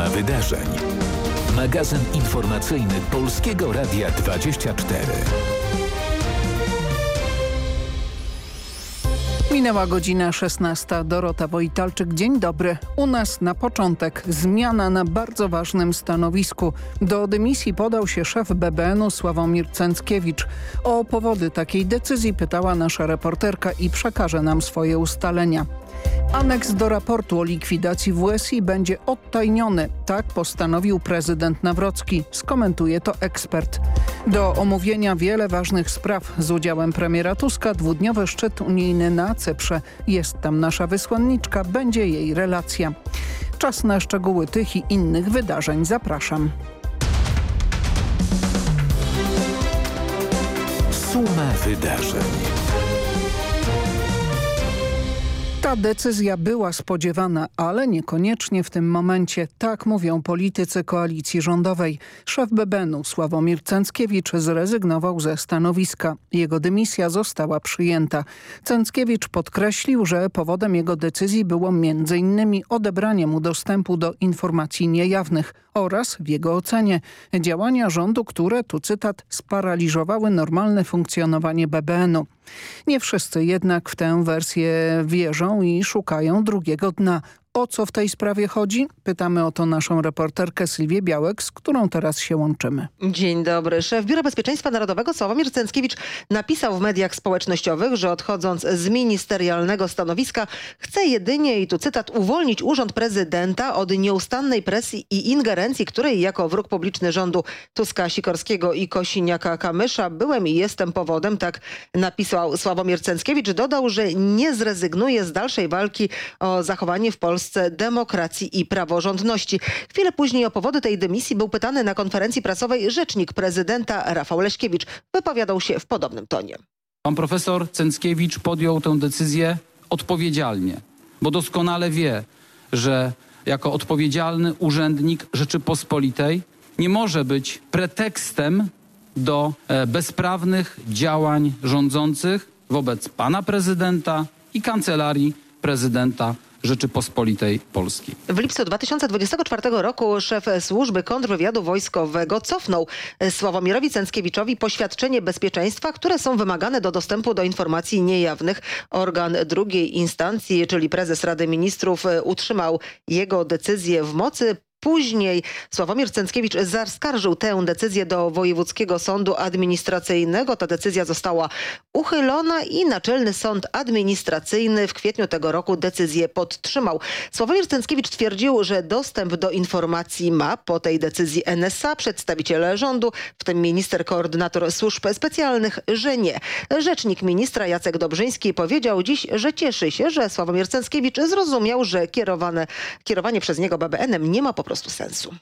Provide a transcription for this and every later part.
Suma wydarzeń. Magazyn informacyjny Polskiego Radia 24. Minęła godzina 16. Dorota Wojtalczyk. Dzień dobry. U nas na początek zmiana na bardzo ważnym stanowisku. Do dymisji podał się szef BBN-u Sławomir Cęckiewicz. O powody takiej decyzji pytała nasza reporterka i przekaże nam swoje ustalenia. Aneks do raportu o likwidacji WSI będzie odtajniony. Tak postanowił prezydent Nawrocki. Skomentuje to ekspert. Do omówienia wiele ważnych spraw z udziałem premiera Tuska dwudniowy szczyt unijny na Cyprze. Jest tam nasza wysłanniczka, będzie jej relacja. Czas na szczegóły tych i innych wydarzeń. Zapraszam. Suma wydarzeń. Ta decyzja była spodziewana, ale niekoniecznie w tym momencie. Tak mówią politycy koalicji rządowej. Szef BBN-u Sławomir Cęckiewicz zrezygnował ze stanowiska. Jego dymisja została przyjęta. Cęckiewicz podkreślił, że powodem jego decyzji było m.in. odebranie mu dostępu do informacji niejawnych oraz w jego ocenie działania rządu, które, tu cytat, sparaliżowały normalne funkcjonowanie BBN-u. Nie wszyscy jednak w tę wersję wierzą i szukają drugiego dna. O co w tej sprawie chodzi? Pytamy o to naszą reporterkę Sylwię Białek, z którą teraz się łączymy. Dzień dobry. Szef Biura Bezpieczeństwa Narodowego Sławomir Cęckiewicz napisał w mediach społecznościowych, że odchodząc z ministerialnego stanowiska chce jedynie, i tu cytat, uwolnić urząd prezydenta od nieustannej presji i ingerencji, której jako wróg publiczny rządu Tuska, Sikorskiego i Kosiniaka-Kamysza byłem i jestem powodem, tak napisał Sławomir Cęckiewicz. Dodał, że nie zrezygnuje z dalszej walki o zachowanie w Polsce Polsce demokracji i praworządności. Chwilę później o powody tej dymisji był pytany na konferencji prasowej rzecznik prezydenta Rafał Leśkiewicz. Wypowiadał się w podobnym tonie. Pan profesor Cęckiewicz podjął tę decyzję odpowiedzialnie, bo doskonale wie, że jako odpowiedzialny urzędnik Rzeczypospolitej nie może być pretekstem do e, bezprawnych działań rządzących wobec pana prezydenta i kancelarii prezydenta Rzeczypospolitej Polskiej. W lipcu 2024 roku szef służby kontrwywiadu wojskowego cofnął Sławomirowi Cęckiewiczowi poświadczenie bezpieczeństwa, które są wymagane do dostępu do informacji niejawnych. Organ drugiej instancji, czyli prezes Rady Ministrów utrzymał jego decyzję w mocy. Później Sławomir Cęckiewicz zaskarżył tę decyzję do Wojewódzkiego Sądu Administracyjnego. Ta decyzja została uchylona i Naczelny Sąd Administracyjny w kwietniu tego roku decyzję podtrzymał. Sławomir Cęckiewicz twierdził, że dostęp do informacji ma po tej decyzji NSA, przedstawiciele rządu, w tym minister koordynator służb specjalnych, że nie. Rzecznik ministra Jacek Dobrzyński powiedział dziś, że cieszy się, że Sławomir Cęckiewicz zrozumiał, że kierowane, kierowanie przez niego BBN-em nie ma po prostu sensu.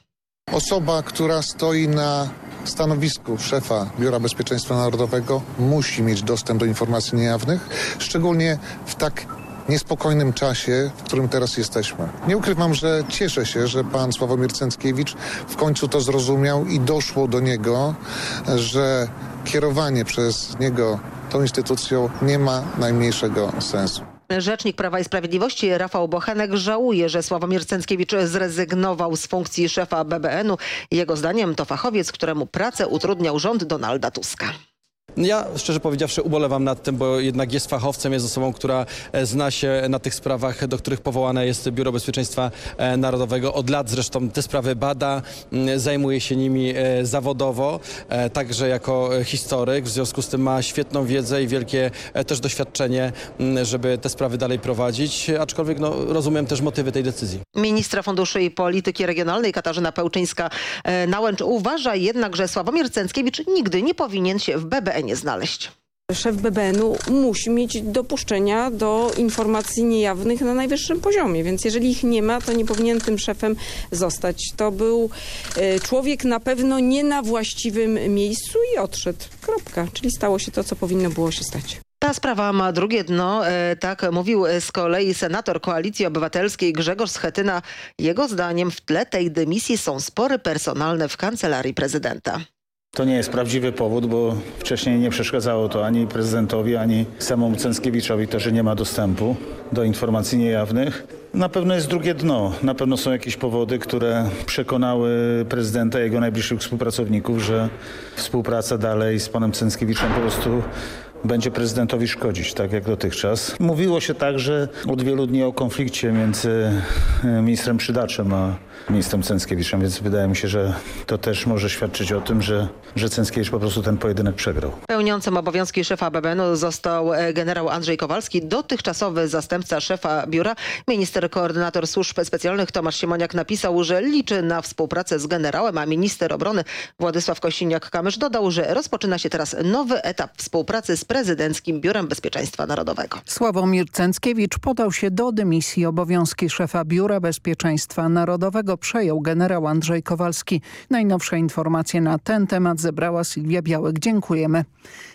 Osoba, która stoi na stanowisku szefa Biura Bezpieczeństwa Narodowego musi mieć dostęp do informacji niejawnych, szczególnie w tak niespokojnym czasie, w którym teraz jesteśmy. Nie ukrywam, że cieszę się, że pan Sławomir Cęckiewicz w końcu to zrozumiał i doszło do niego, że kierowanie przez niego tą instytucją nie ma najmniejszego sensu. Rzecznik Prawa i Sprawiedliwości Rafał Bochenek żałuje, że Sławomir Cęckiewicz zrezygnował z funkcji szefa BBN-u. Jego zdaniem to fachowiec, któremu pracę utrudniał rząd Donalda Tuska. Ja szczerze powiedziawszy ubolewam nad tym, bo jednak jest fachowcem, jest osobą, która e, zna się na tych sprawach, do których powołane jest Biuro Bezpieczeństwa e, Narodowego. Od lat zresztą te sprawy bada, zajmuje się nimi e, zawodowo, także jako historyk. W związku z tym ma świetną wiedzę i wielkie też doświadczenie, żeby te sprawy dalej prowadzić, aczkolwiek no, rozumiem też motywy tej decyzji. Ministra Funduszy i Polityki Regionalnej Katarzyna Pełczyńska-Nałęcz uważa jednak, że Sławomir Cęckiewicz nigdy nie powinien się w BBN nie znaleźć. Szef BBN-u musi mieć dopuszczenia do informacji niejawnych na najwyższym poziomie, więc jeżeli ich nie ma, to nie powinien tym szefem zostać. To był e, człowiek na pewno nie na właściwym miejscu i odszedł. Kropka. Czyli stało się to, co powinno było się stać. Ta sprawa ma drugie dno, e, tak mówił z kolei senator Koalicji Obywatelskiej Grzegorz Schetyna. Jego zdaniem w tle tej dymisji są spory personalne w kancelarii prezydenta. To nie jest prawdziwy powód, bo wcześniej nie przeszkadzało to ani prezydentowi, ani samemu Cęckiewiczowi to, że nie ma dostępu do informacji niejawnych. Na pewno jest drugie dno. Na pewno są jakieś powody, które przekonały prezydenta i jego najbliższych współpracowników, że współpraca dalej z panem Cęckiewiczem po prostu będzie prezydentowi szkodzić, tak jak dotychczas. Mówiło się także od wielu dni o konflikcie między e, ministrem Przydaczem a ministrem Cęckiewiczem, więc wydaje mi się, że to też może świadczyć o tym, że, że Cęckiewicz po prostu ten pojedynek przegrał. Pełniącym obowiązki szefa BBN-u został e, generał Andrzej Kowalski, dotychczasowy zastępca szefa biura. Minister koordynator służb specjalnych Tomasz Siemoniak napisał, że liczy na współpracę z generałem, a minister obrony Władysław Kościniak-Kamysz dodał, że rozpoczyna się teraz nowy etap współpracy z prezydenckim Biurem Bezpieczeństwa Narodowego. Sławomir Cęckiewicz podał się do dymisji. Obowiązki szefa Biura Bezpieczeństwa Narodowego przejął generał Andrzej Kowalski. Najnowsze informacje na ten temat zebrała Sylwia Białek. Dziękujemy.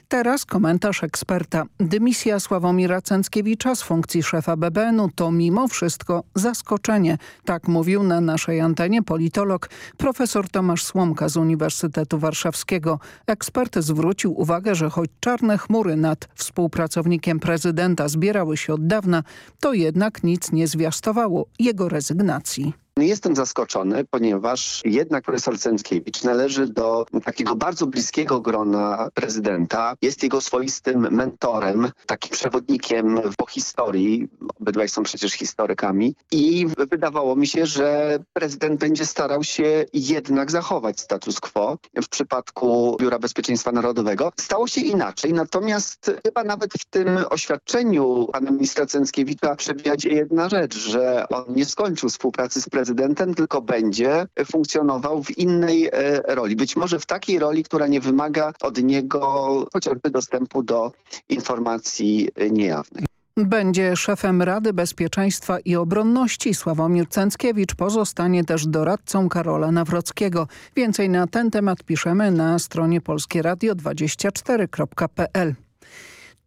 Teraz komentarz eksperta. Dymisja Sławomira Cęckiewicza z funkcji szefa BBN-u to mimo wszystko zaskoczenie. Tak mówił na naszej antenie politolog profesor Tomasz Słomka z Uniwersytetu Warszawskiego. Ekspert zwrócił uwagę, że choć czarne chmury nad współpracownikiem prezydenta zbierały się od dawna, to jednak nic nie zwiastowało jego rezygnacji. Jestem zaskoczony, ponieważ jednak profesor Cęckiewicz należy do takiego bardzo bliskiego grona prezydenta. Jest jego swoistym mentorem, takim przewodnikiem po historii. Obydwaj są przecież historykami. I wydawało mi się, że prezydent będzie starał się jednak zachować status quo w przypadku Biura Bezpieczeństwa Narodowego. Stało się inaczej, natomiast chyba nawet w tym oświadczeniu pana ministra Cęckiewicza przebija jedna rzecz, że on nie skończył współpracy z prezydentem, prezydentem, tylko będzie funkcjonował w innej e, roli. Być może w takiej roli, która nie wymaga od niego chociażby dostępu do informacji niejawnych. Będzie szefem Rady Bezpieczeństwa i Obronności. Sławomir Cęckiewicz pozostanie też doradcą Karola Nawrockiego. Więcej na ten temat piszemy na stronie polskieradio24.pl.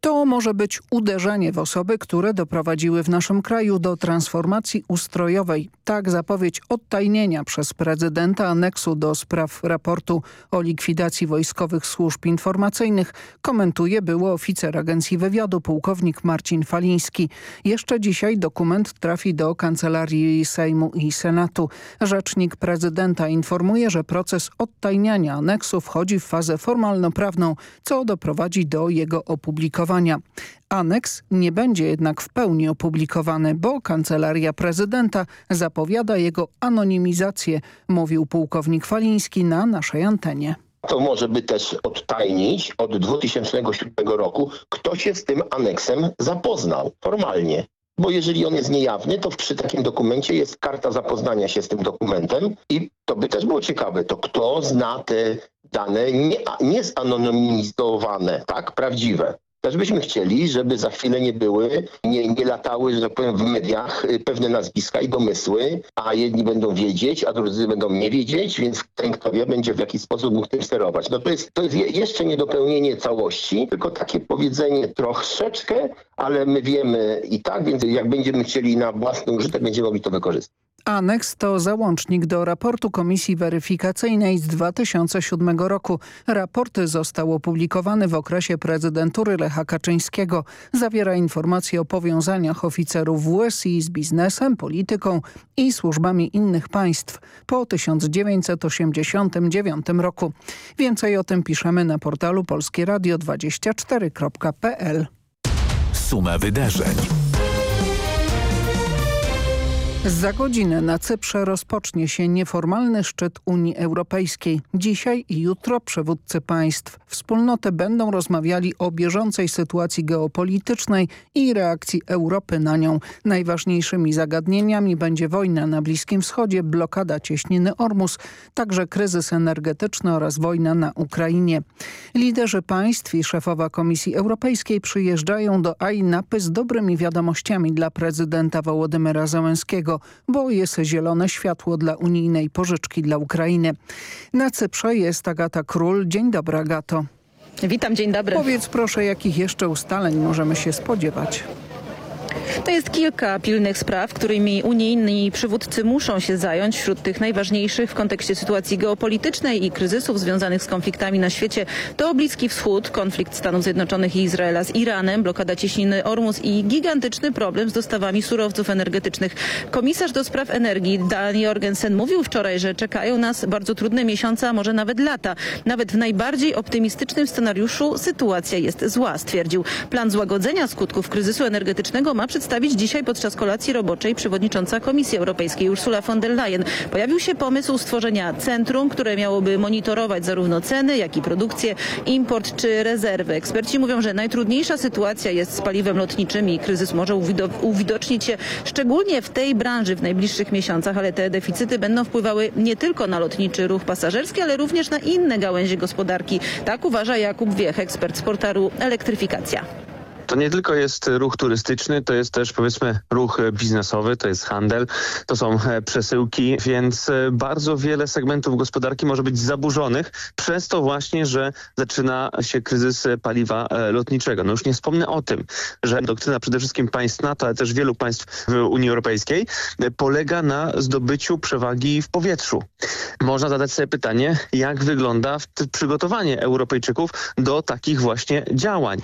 To może być uderzenie w osoby, które doprowadziły w naszym kraju do transformacji ustrojowej. Tak zapowiedź odtajnienia przez prezydenta aneksu do spraw raportu o likwidacji wojskowych służb informacyjnych komentuje były oficer Agencji Wywiadu pułkownik Marcin Faliński. Jeszcze dzisiaj dokument trafi do Kancelarii Sejmu i Senatu. Rzecznik prezydenta informuje, że proces odtajniania aneksu wchodzi w fazę formalno-prawną, co doprowadzi do jego opublikowania. Aneks nie będzie jednak w pełni opublikowany, bo Kancelaria Prezydenta zapowiada jego anonimizację, mówił pułkownik Faliński na naszej antenie. To może by też odtajnić od 2007 roku, kto się z tym aneksem zapoznał formalnie. Bo jeżeli on jest niejawny, to przy takim dokumencie jest karta zapoznania się z tym dokumentem i to by też było ciekawe, to kto zna te dane nie, nie zanonimizowane, tak, prawdziwe. Też byśmy chcieli, żeby za chwilę nie były, nie, nie latały, że tak powiem, w mediach y, pewne nazwiska i domysły, a jedni będą wiedzieć, a drudzy będą nie wiedzieć, więc ten, kto wie, będzie w jakiś sposób mógł tym sterować. No to jest, to jest jeszcze niedopełnienie całości, tylko takie powiedzenie troszeczkę, ale my wiemy i tak, więc jak będziemy chcieli na własny użytek, będziemy mogli to wykorzystać. Aneks to załącznik do raportu Komisji Weryfikacyjnej z 2007 roku. Raport został opublikowany w okresie prezydentury Lecha Kaczyńskiego. Zawiera informacje o powiązaniach oficerów WSI z biznesem, polityką i służbami innych państw po 1989 roku. Więcej o tym piszemy na portalu polskieradio24.pl. Suma wydarzeń. Za godzinę na Cyprze rozpocznie się nieformalny szczyt Unii Europejskiej. Dzisiaj i jutro przywódcy państw wspólnoty będą rozmawiali o bieżącej sytuacji geopolitycznej i reakcji Europy na nią. Najważniejszymi zagadnieniami będzie wojna na Bliskim Wschodzie, blokada cieśniny Ormus, także kryzys energetyczny oraz wojna na Ukrainie. Liderzy państw i szefowa Komisji Europejskiej przyjeżdżają do Ajnapy z dobrymi wiadomościami dla prezydenta Wołodymyra Bo jest zielone światło dla unijnej pożyczki dla Ukrainy. Na Cyprze jest Agata Król. Dzień dobry Agato. Witam, dzień dobry. Powiedz proszę, jakich jeszcze ustaleń możemy się spodziewać? To jest kilka pilnych spraw, którymi unijni przywódcy muszą się zająć. Wśród tych najważniejszych w kontekście sytuacji geopolitycznej i kryzysów związanych z konfliktami na świecie to Bliski Wschód, konflikt Stanów Zjednoczonych i Izraela z Iranem, blokada cieśniny Ormus i gigantyczny problem z dostawami surowców energetycznych. Komisarz do spraw energii Dan Jorgensen mówił wczoraj, że czekają nas bardzo trudne miesiące, a może nawet lata. Nawet w najbardziej optymistycznym scenariuszu sytuacja jest zła, stwierdził. Plan złagodzenia skutków kryzysu energetycznego ma przedstawić dzisiaj podczas kolacji roboczej przewodnicząca Komisji Europejskiej Ursula von der Leyen. Pojawił się pomysł stworzenia centrum, które miałoby monitorować zarówno ceny, jak i produkcję, import czy rezerwy. Eksperci mówią, że najtrudniejsza sytuacja jest z paliwem lotniczym i kryzys może uwidocznić się szczególnie w tej branży w najbliższych miesiącach, ale te deficyty będą wpływały nie tylko na lotniczy ruch pasażerski, ale również na inne gałęzie gospodarki. Tak uważa Jakub Wiech, ekspert z portalu Elektryfikacja. To nie tylko jest ruch turystyczny, to jest też powiedzmy ruch biznesowy, to jest handel, to są e, przesyłki, więc e, bardzo wiele segmentów gospodarki może być zaburzonych przez to właśnie, że zaczyna się kryzys paliwa e, lotniczego. No już nie wspomnę o tym, że doktryna przede wszystkim państw NATO, ale też wielu państw Unii Europejskiej polega na zdobyciu przewagi w powietrzu. Można zadać sobie pytanie, jak wygląda przygotowanie Europejczyków do takich właśnie działań.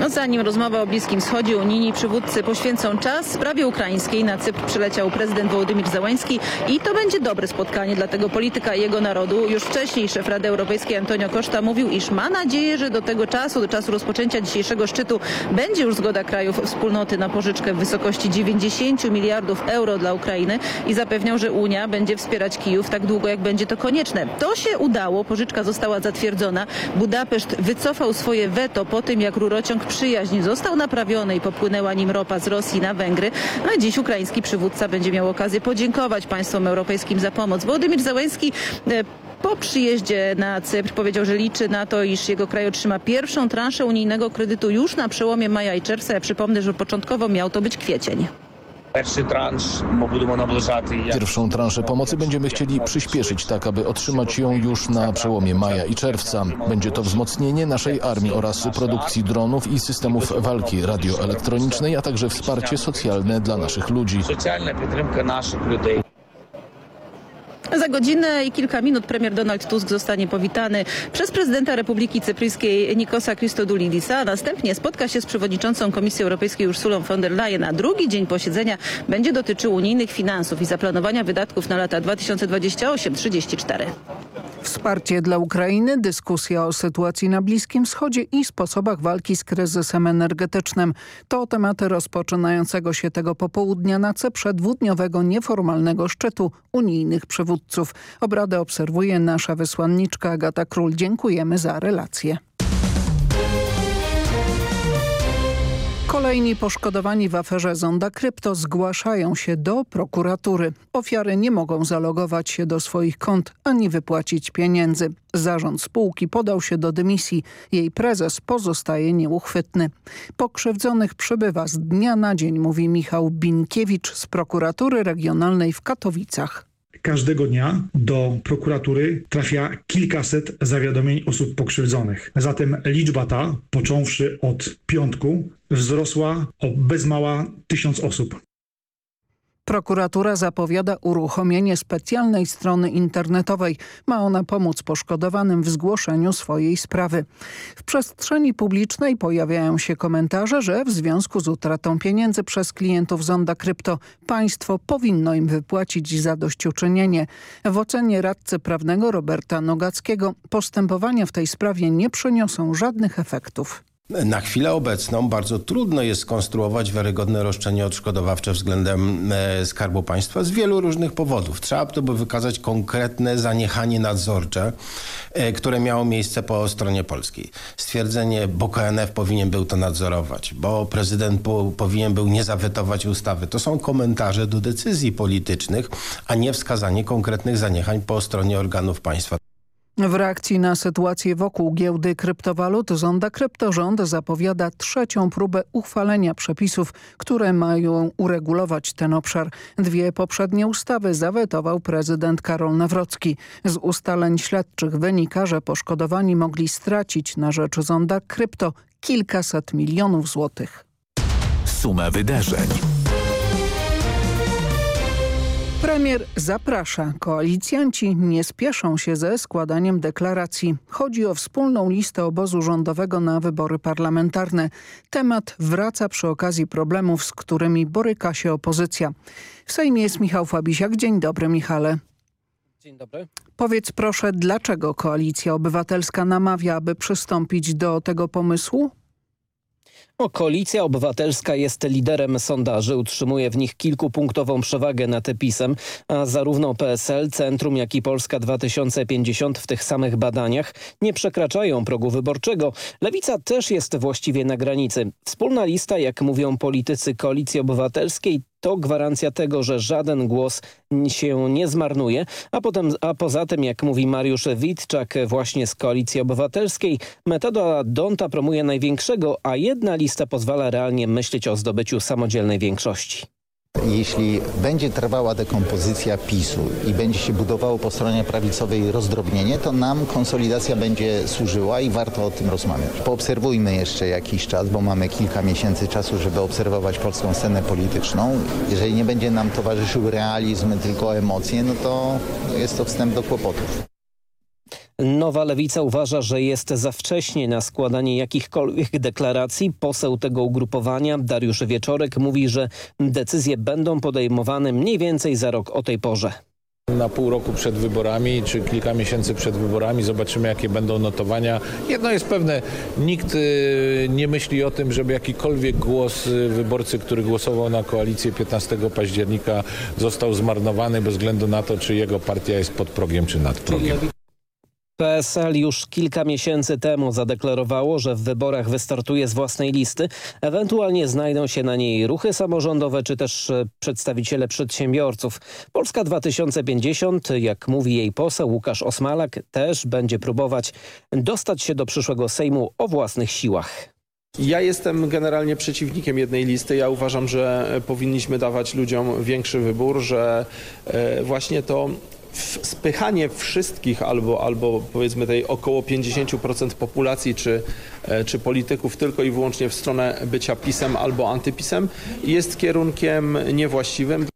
No, zanim rozmowa o Bliskim Wschodzie, unijni przywódcy poświęcą czas sprawie ukraińskiej. Na Cypr przyleciał prezydent Wołodymir Załański i to będzie dobre spotkanie dla tego polityka jego narodu. Już wcześniej szef Rady Europejskiej Antonio Costa mówił, iż ma nadzieję, że do tego czasu, do czasu rozpoczęcia dzisiejszego szczytu będzie już zgoda krajów wspólnoty na pożyczkę w wysokości 90 miliardów euro dla Ukrainy i zapewniał, że Unia będzie wspierać Kijów tak długo, jak będzie to konieczne. To się udało, pożyczka została zatwierdzona. Budapeszt wycofał swoje weto po tym, jak rurociąg przyjaźń został naprawiony i popłynęła nim ropa z Rosji na Węgry. No dziś ukraiński przywódca będzie miał okazję podziękować państwom europejskim za pomoc. Władimir Załęski e, po przyjeździe na Cypr powiedział, że liczy na to, iż jego kraj otrzyma pierwszą transzę unijnego kredytu już na przełomie maja i czerwca. Ja przypomnę, że początkowo miał to być kwiecień. Pierwszą transzę pomocy będziemy chcieli przyspieszyć tak, aby otrzymać ją już na przełomie maja i czerwca. Będzie to wzmocnienie naszej armii oraz produkcji dronów i systemów walki radioelektronicznej, a także wsparcie socjalne dla naszych ludzi. Socjalna podtrzymka naszych ludzi. Za godzinę i kilka minut premier Donald Tusk zostanie powitany przez prezydenta Republiki Cypryjskiej Nikosa Christodoulidisa, następnie spotka się z przewodniczącą Komisji Europejskiej Ursulą von der Leyen, a drugi dzień posiedzenia będzie dotyczył unijnych finansów i zaplanowania wydatków na lata 2028-34. Wsparcie dla Ukrainy, dyskusja o sytuacji na Bliskim Wschodzie i sposobach walki z kryzysem energetycznym. To tematy rozpoczynającego się tego popołudnia na Cyprze dwudniowego nieformalnego szczytu unijnych przywódców. Obradę obserwuje nasza wysłanniczka Agata Król. Dziękujemy za relację. Kolejni poszkodowani w aferze Zonda Krypto zgłaszają się do prokuratury. Ofiary nie mogą zalogować się do swoich kont ani wypłacić pieniędzy. Zarząd spółki podał się do dymisji. Jej prezes pozostaje nieuchwytny. Pokrzywdzonych przybywa z dnia na dzień, mówi Michał Binkiewicz z prokuratury regionalnej w Katowicach. Każdego dnia do prokuratury trafia kilkaset zawiadomień osób pokrzywdzonych. Zatem liczba ta, począwszy od piątku, wzrosła o bez mała tysiąc osób. Prokuratura zapowiada uruchomienie specjalnej strony internetowej. Ma ona pomóc poszkodowanym w zgłoszeniu swojej sprawy. W przestrzeni publicznej pojawiają się komentarze, że w związku z utratą pieniędzy przez klientów Zonda Krypto państwo powinno im wypłacić zadośćuczynienie. W ocenie radcy prawnego Roberta Nogackiego postępowania w tej sprawie nie przyniosą żadnych efektów. Na chwilę obecną bardzo trudno jest skonstruować wiarygodne roszczenie odszkodowawcze względem e, Skarbu Państwa z wielu różnych powodów. Trzeba to by wykazać konkretne zaniechanie nadzorcze, e, które miało miejsce po stronie polskiej. Stwierdzenie, bo KNF powinien był to nadzorować, bo prezydent powinien był nie zawetować ustawy. To są komentarze do decyzji politycznych, a nie wskazanie konkretnych zaniechań po stronie organów państwa. W reakcji na sytuację wokół giełdy kryptowalut Zonda Kryptorząd zapowiada trzecią próbę uchwalenia przepisów, które mają uregulować ten obszar. Dwie poprzednie ustawy zawetował prezydent Karol Nawrocki. Z ustaleń śledczych wynika, że poszkodowani mogli stracić na rzecz Zonda Krypto kilkaset milionów złotych. sumę wydarzeń. Premier zaprasza. Koalicjanci nie spieszą się ze składaniem deklaracji. Chodzi o wspólną listę obozu rządowego na wybory parlamentarne. Temat wraca przy okazji problemów, z którymi boryka się opozycja. W Sejmie jest Michał Fabisiak. Dzień dobry, Michale. Dzień dobry. Powiedz proszę, dlaczego Koalicja Obywatelska namawia, aby przystąpić do tego pomysłu? Koalicja Obywatelska jest liderem sondaży, utrzymuje w nich kilkupunktową przewagę nad PiSem, a zarówno PSL, Centrum, jak i Polska 2050 w tych samych badaniach nie przekraczają progu wyborczego. Lewica też jest właściwie na granicy. Wspólna lista, jak mówią politycy Koalicji Obywatelskiej, to gwarancja tego, że żaden głos się nie zmarnuje, a, potem, a poza tym, jak mówi Mariusz Witczak właśnie z Koalicji Obywatelskiej, metoda Donta promuje największego, a jedna lista pozwala realnie myśleć o zdobyciu samodzielnej większości. Jeśli będzie trwała dekompozycja PiSu i będzie się budowało po stronie prawicowej rozdrobnienie, to nam konsolidacja będzie służyła i warto o tym rozmawiać. Poobserwujmy jeszcze jakiś czas, bo mamy kilka miesięcy czasu, żeby obserwować polską scenę polityczną. Jeżeli nie będzie nam towarzyszył realizm, tylko emocje, no to jest to wstęp do kłopotów. Nowa Lewica uważa, że jest za wcześnie na składanie jakichkolwiek deklaracji. Poseł tego ugrupowania, Dariusz Wieczorek, mówi, że decyzje będą podejmowane mniej więcej za rok o tej porze. Na pół roku przed wyborami, czy kilka miesięcy przed wyborami zobaczymy, jakie będą notowania. Jedno jest pewne, nikt y, nie myśli o tym, żeby jakikolwiek głos y, wyborcy, który głosował na koalicję 15 października został zmarnowany bez względu na to, czy jego partia jest pod progiem, czy nad progiem. PSL już kilka miesięcy temu zadeklarowało, że w wyborach wystartuje z własnej listy. Ewentualnie znajdą się na niej ruchy samorządowe czy też e, przedstawiciele przedsiębiorców. Polska 2050, jak mówi jej poseł Łukasz Osmalak, też będzie próbować dostać się do przyszłego Sejmu o własnych siłach. Ja jestem generalnie przeciwnikiem jednej listy. Ja uważam, że powinniśmy dawać ludziom większy wybór, że e, właśnie to spychanie wszystkich albo, albo powiedzmy tej około 50% populacji czy, e, czy polityków tylko i wyłącznie w stronę bycia pisem albo antypisem jest kierunkiem niewłaściwym.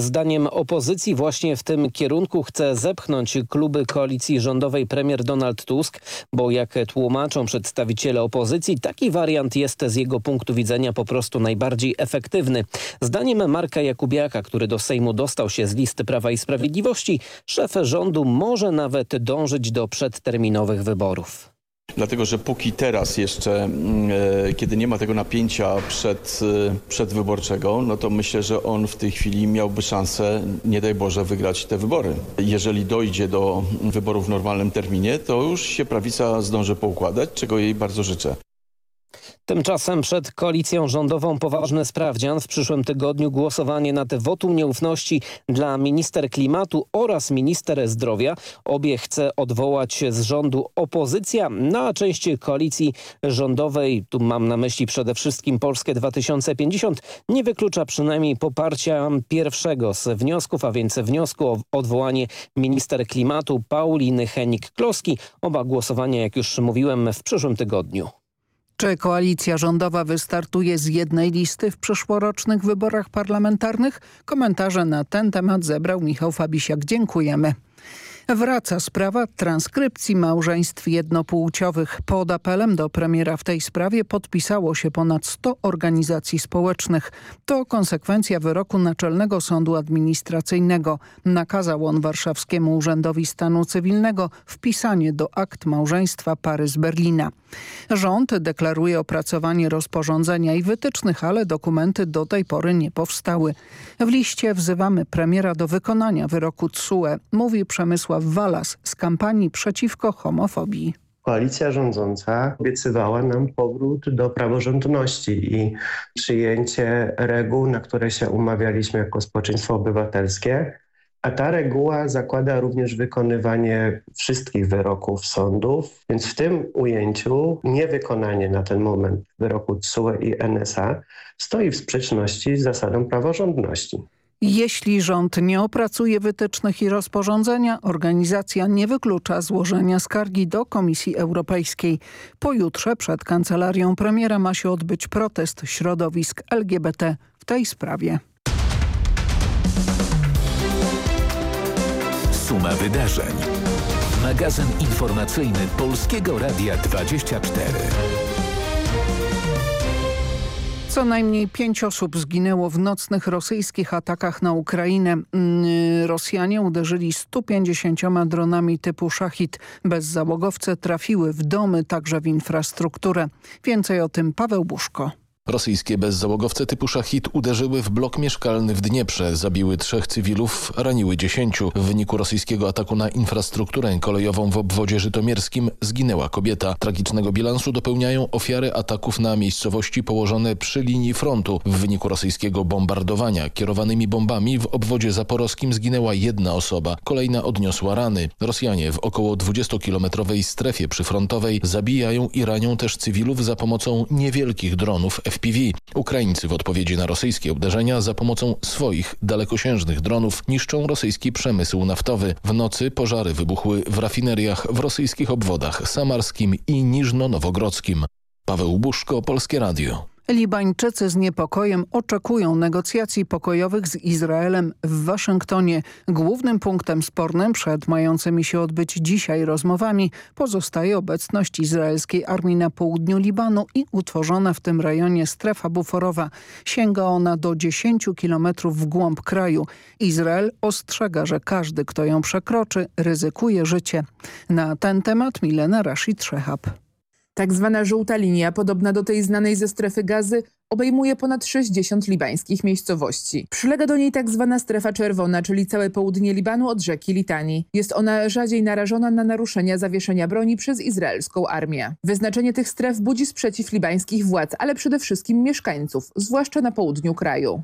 Zdaniem opozycji właśnie w tym kierunku chce zepchnąć kluby koalicji rządowej premier Donald Tusk, bo jak tłumaczą przedstawiciele opozycji, taki wariant jest z jego punktu widzenia po prostu najbardziej efektywny. Zdaniem Marka Jakubiaka, który do Sejmu dostał się z listy Prawa i Sprawiedliwości, szef rządu może nawet dążyć do przedterminowych wyborów. Dlatego, że póki teraz jeszcze, mm, e, kiedy nie ma tego napięcia przed, e, przedwyborczego, no to myślę, że on w tej chwili miałby szansę, nie daj Boże, wygrać te wybory. Jeżeli dojdzie do wyborów w normalnym terminie, to już się prawica zdąży poukładać, czego jej bardzo życzę. Tymczasem przed koalicją rządową poważny sprawdzian. W przyszłym tygodniu głosowanie nad wotum nieufności dla minister klimatu oraz minister zdrowia. Obie chce odwołać z rządu opozycja, no a część koalicji rządowej, tu mam na myśli przede wszystkim Polskę 2050, nie wyklucza przynajmniej poparcia pierwszego z wniosków, a więc wniosku o odwołanie minister klimatu Pauliny Henik-Kloski. Oba głosowania, jak już mówiłem, w przyszłym tygodniu. Czy koalicja rządowa wystartuje z jednej listy w przyszłorocznych wyborach parlamentarnych? Komentarze na ten temat zebrał Michał Fabisiak. Dziękujemy. Wraca sprawa transkrypcji małżeństw jednopłciowych. Pod apelem do premiera w tej sprawie podpisało się ponad 100 organizacji społecznych. To konsekwencja wyroku Naczelnego Sądu Administracyjnego. Nakazał on Warszawskiemu Urzędowi Stanu Cywilnego wpisanie do akt małżeństwa pary z Berlina. Rząd deklaruje opracowanie rozporządzenia i wytycznych, ale dokumenty do tej pory nie powstały. W liście wzywamy premiera do wykonania wyroku TSUE, mówi Przemysław Walas z kampanii przeciwko homofobii. Koalicja rządząca obiecywała nam powrót do praworządności i przyjęcie reguł, na które się umawialiśmy jako społeczeństwo obywatelskie. A ta reguła zakłada również wykonywanie wszystkich wyroków sądów, więc w tym ujęciu niewykonanie na ten moment wyroku TSUE i NSA stoi w sprzeczności z zasadą praworządności. Jeśli rząd nie opracuje wytycznych i rozporządzenia, organizacja nie wyklucza złożenia skargi do Komisji Europejskiej. Pojutrze przed kancelarią premiera ma się odbyć protest środowisk LGBT w tej sprawie. Suma wydarzeń. Magazyn informacyjny Polskiego Radia 24. Co najmniej pięć osób zginęło w nocnych rosyjskich atakach na Ukrainę. Rosjanie uderzyli 150 dronami typu Szachid. Bezzałogowce trafiły w domy, także w infrastrukturę. Więcej o tym Paweł Buszko. Rosyjskie bezzałogowce typu Szachid uderzyły w blok mieszkalny w Dnieprze, zabiły trzech cywilów, raniły dziesięciu. W wyniku rosyjskiego ataku na infrastrukturę kolejową w obwodzie żytomierskim zginęła kobieta. Tragicznego bilansu dopełniają ofiary ataków na miejscowości położone przy linii frontu. W wyniku rosyjskiego bombardowania kierowanymi bombami w obwodzie zaporowskim zginęła jedna osoba, kolejna odniosła rany. Rosjanie w około 20-kilometrowej strefie przyfrontowej zabijają i ranią też cywilów za pomocą niewielkich dronów FPV. Ukraińcy w odpowiedzi na rosyjskie uderzenia za pomocą swoich dalekosiężnych dronów niszczą rosyjski przemysł naftowy. W nocy pożary wybuchły w rafineriach w rosyjskich obwodach samarskim i niżno-nowogrodzkim. Paweł Buszko, Polskie Radio. Libańczycy z niepokojem oczekują negocjacji pokojowych z Izraelem w Waszyngtonie. Głównym punktem spornym przed mającymi się odbyć dzisiaj rozmowami pozostaje obecność izraelskiej armii na południu Libanu i utworzona w tym rejonie strefa buforowa. Sięga ona do 10 kilometrów w głąb kraju. Izrael ostrzega, że każdy, kto ją przekroczy, ryzykuje życie. Na ten temat Milena Rashid Szehab. Tak zwana żółta linia, podobna do tej znanej ze strefy gazy, obejmuje ponad 60 libańskich miejscowości. Przylega do niej tak zwana strefa czerwona, czyli całe południe Libanu od rzeki Litani. Jest ona rzadziej narażona na naruszenia zawieszenia broni przez izraelską armię. Wyznaczenie tych stref budzi sprzeciw libańskich władz, ale przede wszystkim mieszkańców, zwłaszcza na południu kraju.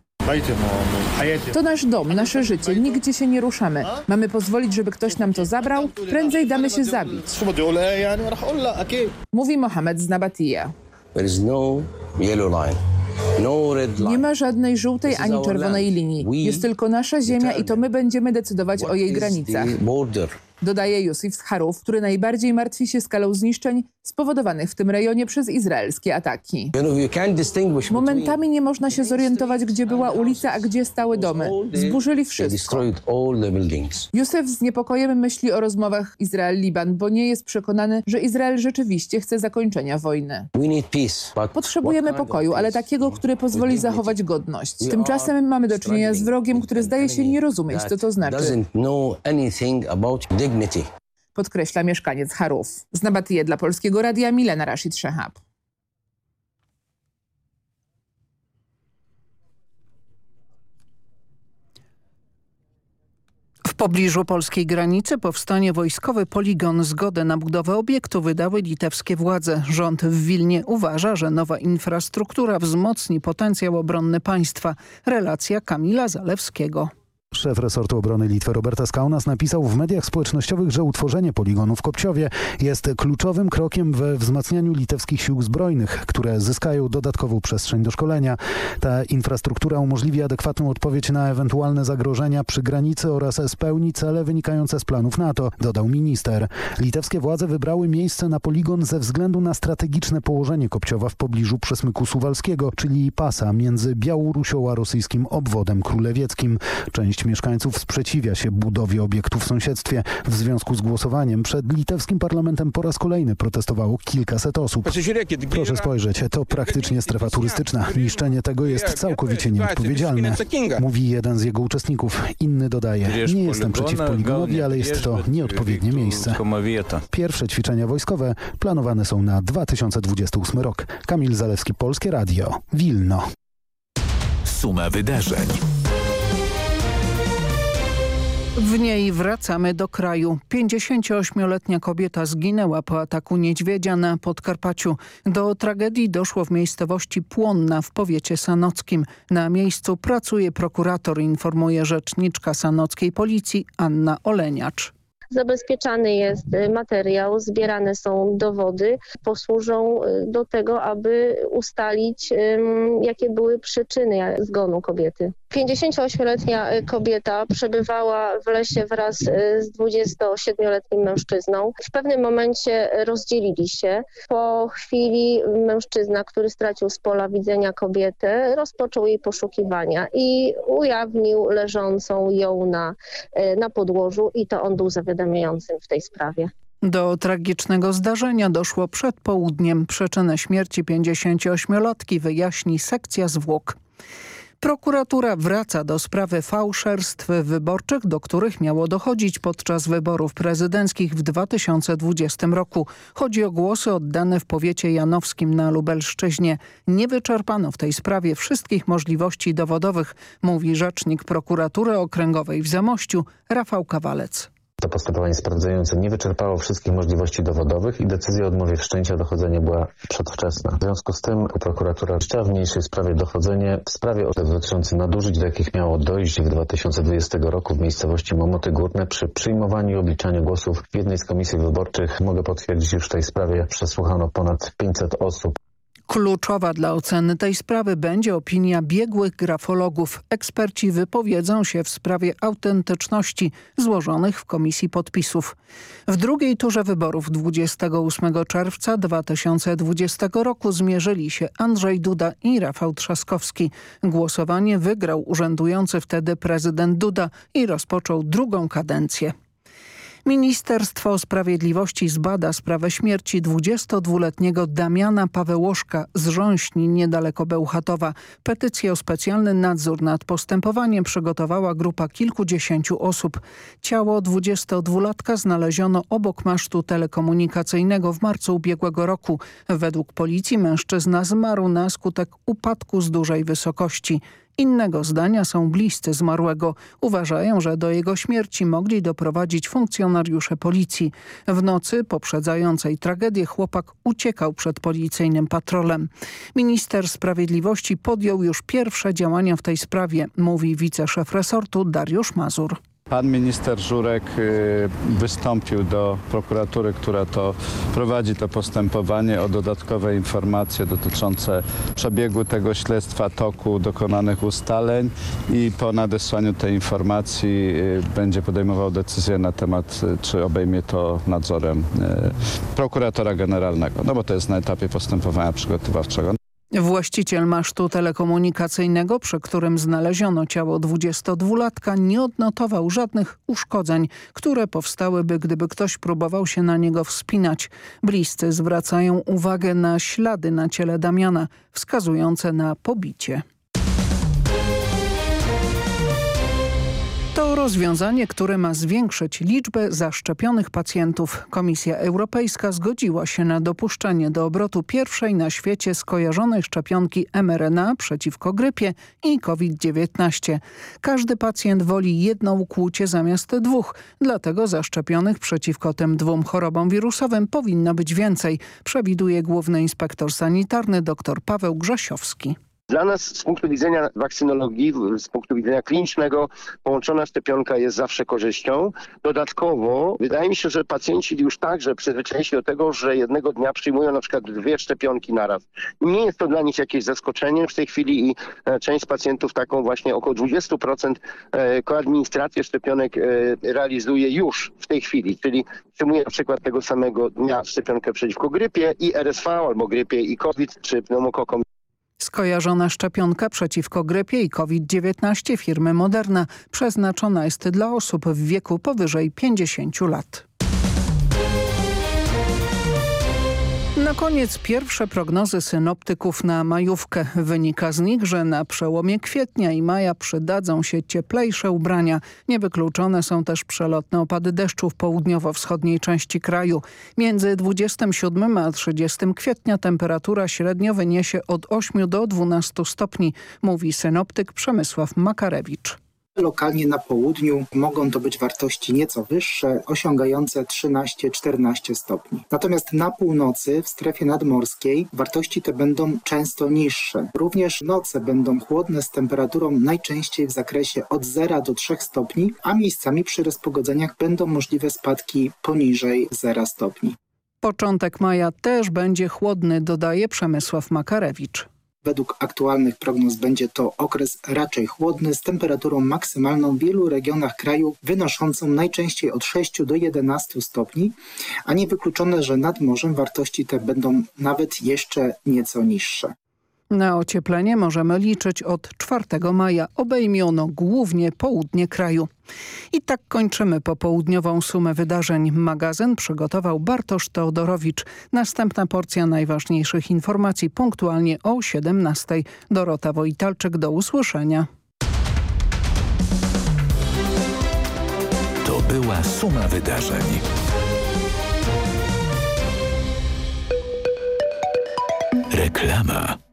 To nasz dom, nasze życie, nigdzie się nie ruszamy. Mamy pozwolić, żeby ktoś nam to zabrał? Prędzej damy się zabić. Mówi Mohamed z Nabatija. Nie ma żadnej żółtej ani czerwonej linii. Jest tylko nasza ziemia i to my będziemy decydować o jej granicach. Dodaje Yusuf Haruf, który najbardziej martwi się skalą zniszczeń spowodowanych w tym rejonie przez izraelskie ataki. Momentami nie można się zorientować, gdzie była ulica, a gdzie stały domy. Zburzyli wszystko. Józef z niepokojem myśli o rozmowach Izrael-Liban, bo nie jest przekonany, że Izrael rzeczywiście chce zakończenia wojny. Potrzebujemy pokoju, ale takiego, który pozwoli zachować godność. Tymczasem mamy do czynienia z wrogiem, który zdaje się nie rozumieć, co to znaczy. Podkreśla mieszkaniec Harów. Z Nabatyje dla Polskiego Radia Milena Rashid Szehab. W pobliżu polskiej granicy powstanie wojskowy poligon. Zgodę na budowę obiektu wydały litewskie władze. Rząd w Wilnie uważa, że nowa infrastruktura wzmocni potencjał obronny państwa. Relacja Kamila Zalewskiego. Szef resortu obrony Litwy Robertas Kaunas napisał w mediach społecznościowych, że utworzenie poligonu w Kopciowie jest kluczowym krokiem we wzmacnianiu litewskich sił zbrojnych, które zyskają dodatkową przestrzeń do szkolenia. Ta infrastruktura umożliwi adekwatną odpowiedź na ewentualne zagrożenia przy granicy oraz spełni cele wynikające z planów NATO, dodał minister. Litewskie władze wybrały miejsce na poligon ze względu na strategiczne położenie Kopciowa w pobliżu przesmyku suwalskiego, czyli pasa między Białorusią a rosyjskim obwodem królewieckim. Część mieszkańców sprzeciwia się budowie obiektu w sąsiedztwie. W związku z głosowaniem przed litewskim parlamentem po raz kolejny protestowało kilkaset osób. Proszę spojrzeć, to praktycznie strefa turystyczna. Niszczenie tego jest całkowicie nieodpowiedzialne. Mówi jeden z jego uczestników. Inny dodaje, nie jestem przeciw poligonowi, ale jest to nieodpowiednie miejsce. Pierwsze ćwiczenia wojskowe planowane są na 2028 rok. Kamil Zalewski, Polskie Radio, Wilno. Suma wydarzeń. W niej wracamy do kraju. 58-letnia kobieta zginęła po ataku niedźwiedzia na Podkarpaciu. Do tragedii doszło w miejscowości Płonna w powiecie sanockim. Na miejscu pracuje prokurator, informuje rzeczniczka sanockiej policji Anna Oleniacz. Zabezpieczany jest materiał, zbierane są dowody, posłużą do tego, aby ustalić, jakie były przyczyny zgonu kobiety. 58-letnia kobieta przebywała w lesie wraz z 27-letnim mężczyzną. W pewnym momencie rozdzielili się. Po chwili mężczyzna, który stracił z pola widzenia kobietę, rozpoczął jej poszukiwania i ujawnił leżącą ją na, na podłożu i to on był zawiadamiającym w tej sprawie. Do tragicznego zdarzenia doszło przed południem. Przyczynę śmierci 58-latki wyjaśni sekcja zwłok. Prokuratura wraca do sprawy fałszerstw wyborczych, do których miało dochodzić podczas wyborów prezydenckich w 2020 roku. Chodzi o głosy oddane w powiecie janowskim na Lubelszczyźnie. Nie wyczerpano w tej sprawie wszystkich możliwości dowodowych, mówi rzecznik prokuratury okręgowej w Zamościu Rafał Kawalec. To postępowanie sprawdzające nie wyczerpało wszystkich możliwości dowodowych i decyzja o odmowie wszczęcia dochodzenia była przedwczesna. W związku z tym prokuratura wszczęła w mniejszej sprawie dochodzenie w sprawie dotyczącej nadużyć, do jakich miało dojść w 2020 roku w miejscowości Momoty Górne przy przyjmowaniu i obliczaniu głosów w jednej z komisji wyborczych. Mogę potwierdzić, już w tej sprawie przesłuchano ponad 500 osób. Kluczowa dla oceny tej sprawy będzie opinia biegłych grafologów. Eksperci wypowiedzą się w sprawie autentyczności złożonych w komisji podpisów. W drugiej turze wyborów 28 czerwca 2020 roku zmierzyli się Andrzej Duda i Rafał Trzaskowski. Głosowanie wygrał urzędujący wtedy prezydent Duda i rozpoczął drugą kadencję. Ministerstwo Sprawiedliwości zbada sprawę śmierci 22-letniego Damiana Pawełoszka z Rząśni niedaleko Bełchatowa. Petycję o specjalny nadzór nad postępowaniem przygotowała grupa kilkudziesięciu osób. Ciało 22-latka znaleziono obok masztu telekomunikacyjnego w marcu ubiegłego roku. Według policji mężczyzna zmarł na skutek upadku z dużej wysokości. Innego zdania są bliscy zmarłego. Uważają, że do jego śmierci mogli doprowadzić funkcjonariusze policji. W nocy poprzedzającej tragedię chłopak uciekał przed policyjnym patrolem. Minister Sprawiedliwości podjął już pierwsze działania w tej sprawie, mówi wiceszef resortu Dariusz Mazur. Pan minister Żurek y, wystąpił do prokuratury, która to prowadzi to postępowanie o dodatkowe informacje dotyczące przebiegu tego śledztwa, toku dokonanych ustaleń i po nadesłaniu tej informacji y, będzie podejmował decyzję na temat, y, czy obejmie to nadzorem prokuratora generalnego, no bo to jest na etapie postępowania przygotowawczego. Właściciel masztu telekomunikacyjnego, przy którym znaleziono ciało 22-latka, nie odnotował żadnych uszkodzeń, które powstałyby, gdyby ktoś próbował się na niego wspinać. Bliscy zwracają uwagę na ślady na ciele Damiana, wskazujące na pobicie. To rozwiązanie, które ma zwiększyć liczbę zaszczepionych pacjentów. Komisja Europejska zgodziła się na dopuszczenie do obrotu pierwszej na świecie skojarzonej szczepionki mRNA przeciwko grypie i COVID-19. Każdy pacjent woli jedną kłucie zamiast dwóch, dlatego zaszczepionych przeciwko tym dwóm chorobom wirusowym powinno być więcej, przewiduje główny inspektor sanitarny dr Paweł Grzesiowski. Dla nas z punktu widzenia wakcynologii, z punktu widzenia klinicznego połączona szczepionka jest zawsze korzyścią. Dodatkowo wydaje mi się, że pacjenci już także przyzwyczaili się do tego, że jednego dnia przyjmują na przykład dwie szczepionki naraz. Nie jest to dla nich jakieś zaskoczenie w tej chwili i e, część pacjentów taką właśnie około 20% e, koadministrację szczepionek e, realizuje już w tej chwili, czyli przyjmuje na przykład tego samego dnia szczepionkę przeciwko grypie i RSV albo grypie i COVID czy pneumokokom. Skojarzona szczepionka przeciwko grypie i COVID-19 firmy Moderna przeznaczona jest dla osób w wieku powyżej 50 lat. Na koniec pierwsze prognozy synoptyków na majówkę. Wynika z nich, że na przełomie kwietnia i maja przydadzą się cieplejsze ubrania. Niewykluczone są też przelotne opady deszczu w południowo-wschodniej części kraju. Między 27 a 30 kwietnia temperatura średnio wyniesie od 8 do 12 stopni, mówi synoptyk Przemysław Makarewicz. Lokalnie na południu mogą to być wartości nieco wyższe, osiągające 13-14 stopni. Natomiast na północy, w strefie nadmorskiej, wartości te będą często niższe. Również noce będą chłodne z temperaturą najczęściej w zakresie od 0 do 3 stopni, a miejscami przy rozpogodzeniach będą możliwe spadki poniżej 0 stopni. Początek maja też będzie chłodny, dodaje Przemysław Makarewicz. Według aktualnych prognoz będzie to okres raczej chłodny z temperaturą maksymalną w wielu regionach kraju wynoszącą najczęściej od 6 do 11 stopni, a niewykluczone, że nad morzem wartości te będą nawet jeszcze nieco niższe. Na ocieplenie możemy liczyć od 4 maja. Obejmiono głównie południe kraju. I tak kończymy popołudniową sumę wydarzeń. Magazyn przygotował Bartosz Teodorowicz. Następna porcja najważniejszych informacji punktualnie o 17. Dorota Wojtalczyk, do usłyszenia. To była suma wydarzeń. Reklama.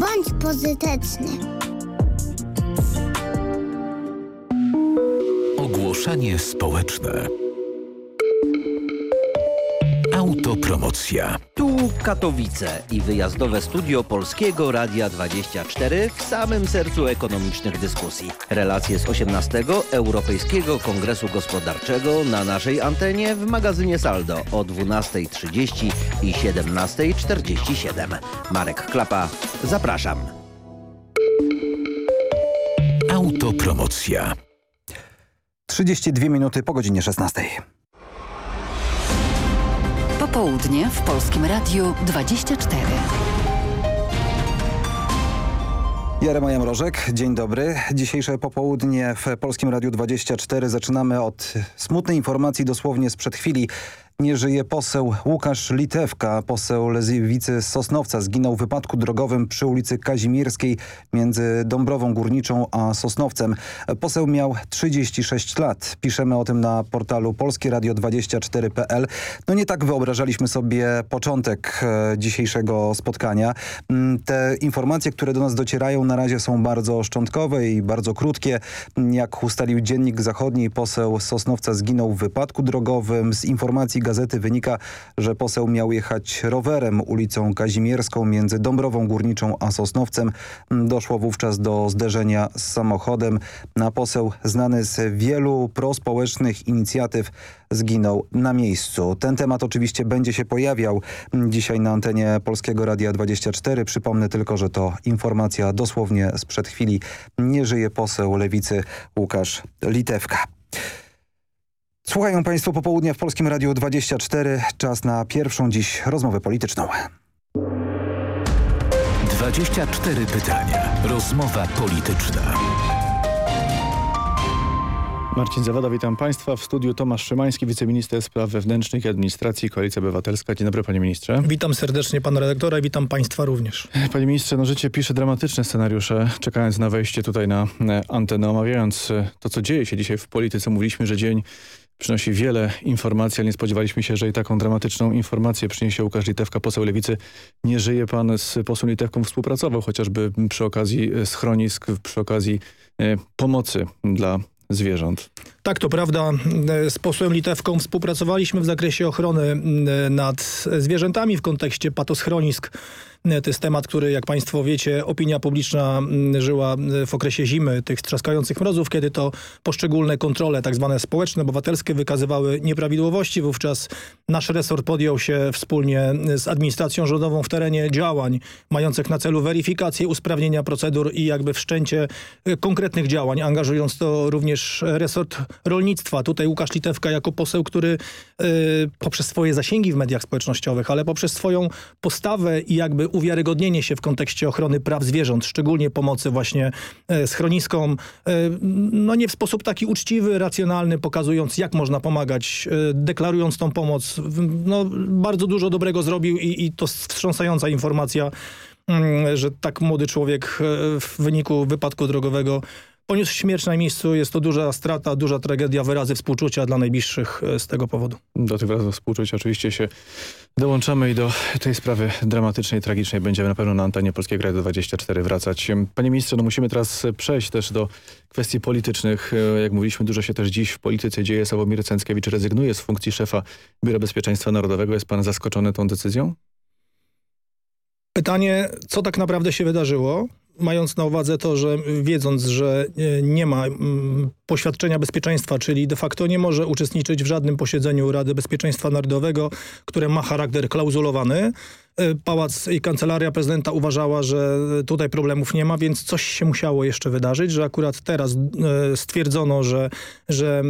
Bądź pozytyczny. Ogłoszenie społeczne. Autopromocja. Tu Katowice i wyjazdowe studio Polskiego Radia 24 w samym sercu ekonomicznych dyskusji. Relacje z 18 Europejskiego Kongresu Gospodarczego na naszej antenie w magazynie Saldo o 12.30 i 17.47. Marek Klapa, zapraszam. Autopromocja. 32 minuty po godzinie 16. Popołudnie w Polskim Radiu 24. Jarema Jamrożek, dzień dobry. Dzisiejsze popołudnie w Polskim Radiu 24 zaczynamy od smutnej informacji dosłownie sprzed chwili. Nie żyje poseł Łukasz Litewka, poseł Lewicy z Sosnowca. Zginął w wypadku drogowym przy ulicy Kazimierskiej między Dąbrową Górniczą a Sosnowcem. Poseł miał 36 lat. Piszemy o tym na portalu polskieradio24.pl. No nie tak wyobrażaliśmy sobie początek e, dzisiejszego spotkania. Mm, Te informacje, które do nas docierają na razie są bardzo szczątkowe i bardzo krótkie. Jak ustalił Dziennik Zachodni, poseł Sosnowca zginął w wypadku drogowym. Z informacji gazety wynika, że poseł miał jechać rowerem ulicą Kazimierską między Dąbrową Górniczą a Sosnowcem. Doszło wówczas do zderzenia z samochodem. Na poseł znany z wielu prospołecznych inicjatyw zginął na miejscu. Ten temat oczywiście będzie się pojawiał dzisiaj na antenie Polskiego Radia 24. Przypomnę tylko, że to informacja dosłownie sprzed chwili. Nie żyje poseł Lewicy Łukasz Litewka. Słuchają Państwo popołudnia w Polskim Radiu 24. Czas na pierwszą dziś rozmowę polityczną. 24 pytania. Rozmowa polityczna. Marcin Zawada, witam Państwa. W studiu Tomasz Szymański, wiceminister spraw wewnętrznych i administracji Koalicja Obywatelska. Dzień dobry Panie Ministrze. Witam serdecznie Pana redaktora i witam Państwa również. Panie Ministrze, no życie pisze dramatyczne scenariusze, czekając na wejście tutaj na e, antenę, omawiając e, to, co dzieje się dzisiaj w polityce. Mówiliśmy, że dzień przynosi wiele informacji, ale nie spodziewaliśmy się, że i taką dramatyczną informację przyniesie Łukasz Litewka, poseł Lewicy. Nie żyje pan z posłem Litewką, współpracował chociażby przy okazji schronisk, przy okazji e, pomocy dla zwierząt. Tak to prawda. Z posłem Litewką współpracowaliśmy w zakresie ochrony nad zwierzętami w kontekście patoschronisk to jest temat, który jak Państwo wiecie, opinia publiczna żyła w okresie zimy, tych trzaskających mrozów, kiedy to poszczególne kontrole, tak zwane społeczne, obywatelskie wykazywały nieprawidłowości. Wówczas nasz resort podjął się wspólnie z administracją rządową w terenie działań mających na celu weryfikację, usprawnienia procedur i jakby wszczęcie konkretnych działań, angażując to również resort rolnictwa. Tutaj Łukasz Litewka jako poseł, który y, poprzez swoje zasięgi w mediach społecznościowych, ale poprzez swoją postawę i jakby uwiarygodnienie się w kontekście ochrony praw zwierząt, szczególnie pomocy właśnie e, schroniskom, e, no nie w sposób taki uczciwy, racjonalny, pokazując jak można pomagać, deklarując tą pomoc. No, bardzo dużo dobrego zrobił i, i to wstrząsająca informacja, mm, że tak młody człowiek w wyniku wypadku drogowego poniósł śmierć na miejscu. Jest to duża strata, duża tragedia, wyrazy współczucia dla najbliższych z tego powodu. Do tych wyrazów współczucia oczywiście się Dołączamy i do tej sprawy dramatycznej, tragicznej będziemy na pewno na antenie Polskiego Radio 24 wracać. Panie ministrze, no musimy teraz przejść też do kwestii politycznych. Jak mówiliśmy, dużo się też dziś w polityce dzieje. Sławomir Cęckiewicz rezygnuje z funkcji szefa Biura Bezpieczeństwa Narodowego. Jest pan zaskoczony tą decyzją? Pytanie, co tak naprawdę się wydarzyło? Mając na uwadze to, że wiedząc, że e, nie ma mm, poświadczenia bezpieczeństwa, czyli de facto nie może uczestniczyć w żadnym posiedzeniu Rady Bezpieczeństwa Narodowego, które ma charakter klauzulowany, e, Pałac i Kancelaria Prezydenta uważała, że tutaj problemów nie ma, więc coś się musiało jeszcze wydarzyć, że akurat teraz stwierdzono, że, że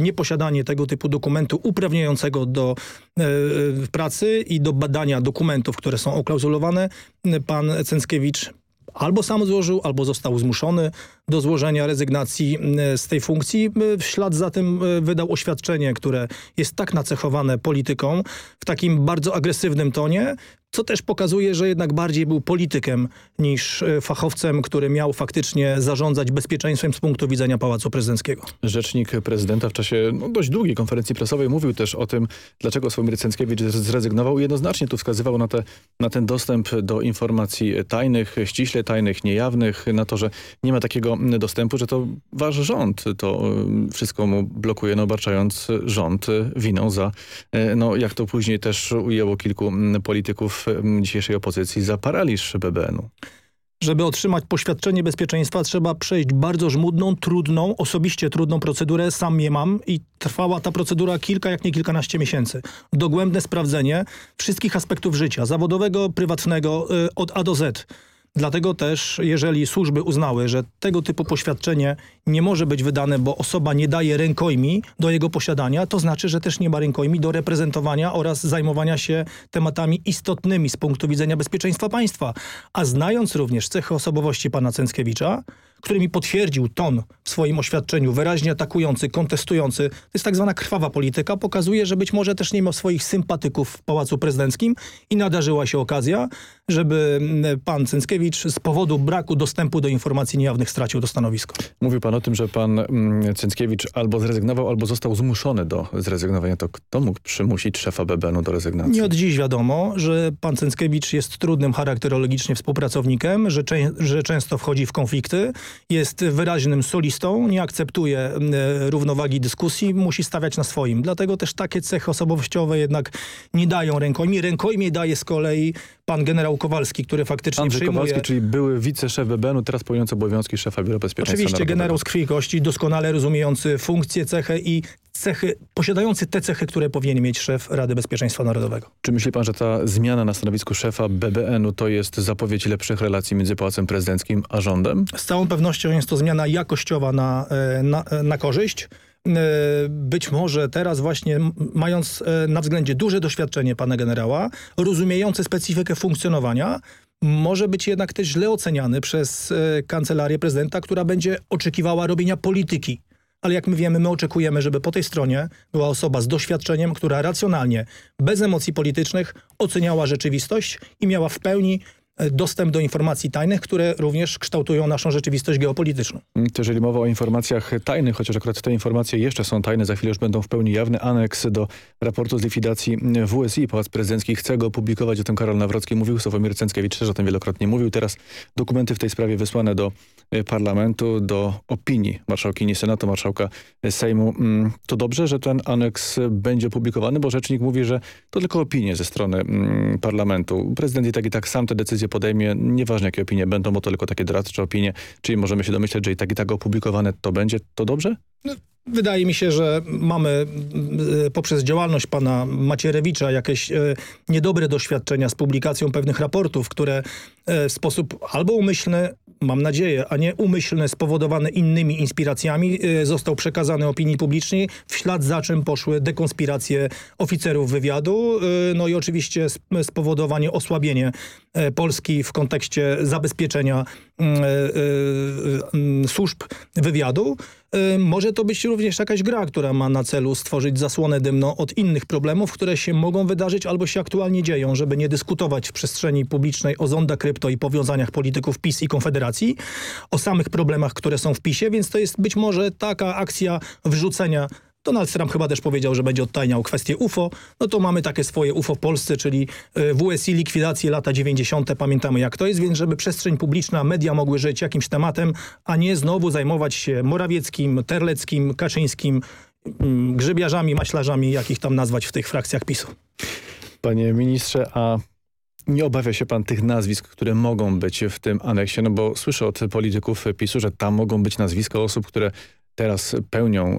nieposiadanie tego typu dokumentu uprawniającego do pracy i do badania dokumentów, które są oklauzulowane, pan Cęckiewicz albo sam złożył, albo został zmuszony do złożenia rezygnacji z tej funkcji. W ślad za tym wydał oświadczenie, które jest tak nacechowane polityką w takim bardzo agresywnym tonie, co też pokazuje, że jednak bardziej był politykiem niż e, fachowcem, który miał faktycznie zarządzać bezpieczeństwem z punktu widzenia Pałacu Prezydenckiego. Rzecznik prezydenta w czasie no, dość długiej konferencji prasowej mówił też o tym, dlaczego Sławomir Cęckiewicz zrezygnował i jednoznacznie tu wskazywał na, te, na ten dostęp do informacji tajnych, ściśle tajnych, niejawnych, na to, że nie ma takiego dostępu, że to wasz rząd to e, wszystko mu blokuje, no, obarczając rząd winą za, e, no jak to później też ujęło kilku polityków dzisiejszej opozycji za paraliż BBN-u. Żeby otrzymać poświadczenie bezpieczeństwa trzeba przejść bardzo żmudną, trudną, osobiście trudną procedurę. Sam je mam i trwała ta procedura kilka, jak nie kilkanaście miesięcy. Dogłębne sprawdzenie wszystkich aspektów życia, zawodowego, prywatnego, y, od A do Z Dlatego też, jeżeli służby uznały, że tego typu poświadczenie nie może być wydane, bo osoba nie daje rękojmi do jego posiadania, to znaczy, że też nie ma rękojmi do reprezentowania oraz zajmowania się tematami istotnymi z punktu widzenia bezpieczeństwa państwa. A znając również cechy osobowości pana Cęckiewicza, który mi potwierdził ton w swoim oświadczeniu, wyraźnie atakujący, kontestujący. To jest tak zwana krwawa polityka. Pokazuje, że być może też nie miał swoich sympatyków w Pałacu Prezydenckim i nadarzyła się okazja, żeby mm, pan Cęckiewicz z powodu braku dostępu do informacji niejawnych stracił to stanowisko. Mówił pan o tym, że pan mm, Cęckiewicz albo zrezygnował, albo został zmuszony do zrezygnowania. To kto mógł przymusić szefa BBN-u do rezygnacji? Nie od dziś wiadomo, że pan Cęckiewicz jest trudnym charakterologicznie współpracownikiem, że, że często wchodzi w konflikty, jest wyraźnym solistą, nie akceptuje e, równowagi dyskusji, musi stawiać na swoim. Dlatego też takie cechy osobowościowe jednak nie dają rękojmi. Rękojmi daje z kolei pan generał Kowalski, który faktycznie Andrzej przyjmuje... Kowalski, czyli były wiceszef BBN-u, teraz pełniący obowiązki szefa Biura Bezpieczeństwa Oczywiście Narodowego. generał z krwi i kości, doskonale rozumiejący funkcję, cechę i cechy, posiadający te cechy, które powinien mieć szef Rady Bezpieczeństwa Narodowego. Czy myśli pan, że ta zmiana na stanowisku szefa BBN-u to jest zapowiedź lepszych relacji między Pałacem Prezydenckim a rządem? Z całą pewnością jest to zmiana jakościowa na, e, na, e, na korzyść. E, być może teraz właśnie mając na względzie duże doświadczenie pana generała, rozumiejący specyfikę funkcjonowania, może być jednak też źle oceniany przez kancelarię prezydenta, która będzie oczekiwała robienia polityki. Ale jak my wiemy, my oczekujemy, żeby po tej stronie była osoba z doświadczeniem, która racjonalnie, bez emocji politycznych oceniała rzeczywistość i miała w pełni dostęp do informacji tajnych, które również kształtują naszą rzeczywistość geopolityczną. Jeżeli mowa o informacjach tajnych, chociaż akurat te informacje jeszcze są tajne, za chwilę już będą w pełni jawne. Aneks do raportu z likwidacji WSI. Pałac Prezydencki chce go opublikować. O tym Karol Nawrocki mówił. Sławomir Cęckiewicz też o tym wielokrotnie mówił. Teraz dokumenty w tej sprawie wysłane do e, parlamentu, do opinii marszałkini Senatu, marszałka Sejmu. Mm, to dobrze, że ten aneks będzie opublikowany, bo rzecznik mówi, że to tylko opinie ze strony mm, parlamentu. Prezydent i tak i tak sam te decyzje podejmie. Nieważne jakie opinie będą, bo to tylko takie doradcze opinie. Czyli możemy się domyśleć, że i tak i tak opublikowane to będzie. To dobrze? No, Wydaje mi się, że mamy e, poprzez działalność pana Macierewicza jakieś e, niedobre doświadczenia z publikacją pewnych raportów, które e, w sposób albo umyślny, mam nadzieję, a nie umyślny, spowodowany innymi inspiracjami, został przekazany opinii publicznej, w ślad za czym poszły dekonspiracje oficerów wywiadu, no i oczywiście spowodowanie osłabienie Polski w kontekście zabezpieczenia służb wywiadu. Może to być również jakaś gra, która ma na celu stworzyć zasłonę dymną od innych problemów, które się mogą wydarzyć albo się aktualnie dzieją, żeby nie dyskutować w przestrzeni publicznej o zonda krypto i powiązaniach polityków PiS i Konfederacji, o samych problemach, które są w PiSie, więc to jest być może taka akcja wrzucenia Donald Trump chyba też powiedział, że będzie odtajniał kwestię UFO. No to mamy takie swoje UFO w Polsce, czyli y, WSI, likwidację lata 90. Pamiętamy jak to jest, więc żeby przestrzeń publiczna, media mogły żyć jakimś tematem, a nie znowu zajmować się Morawieckim, Terleckim, Kaczyńskim, mm, grzybiarzami, maślarzami, jakich tam nazwać w tych frakcjach PiSu. Panie ministrze, a nie obawia się pan tych nazwisk, które mogą być w tym aneksie? No bo słyszę od polityków PiSu, że tam mogą być nazwiska osób, które teraz pełnią y,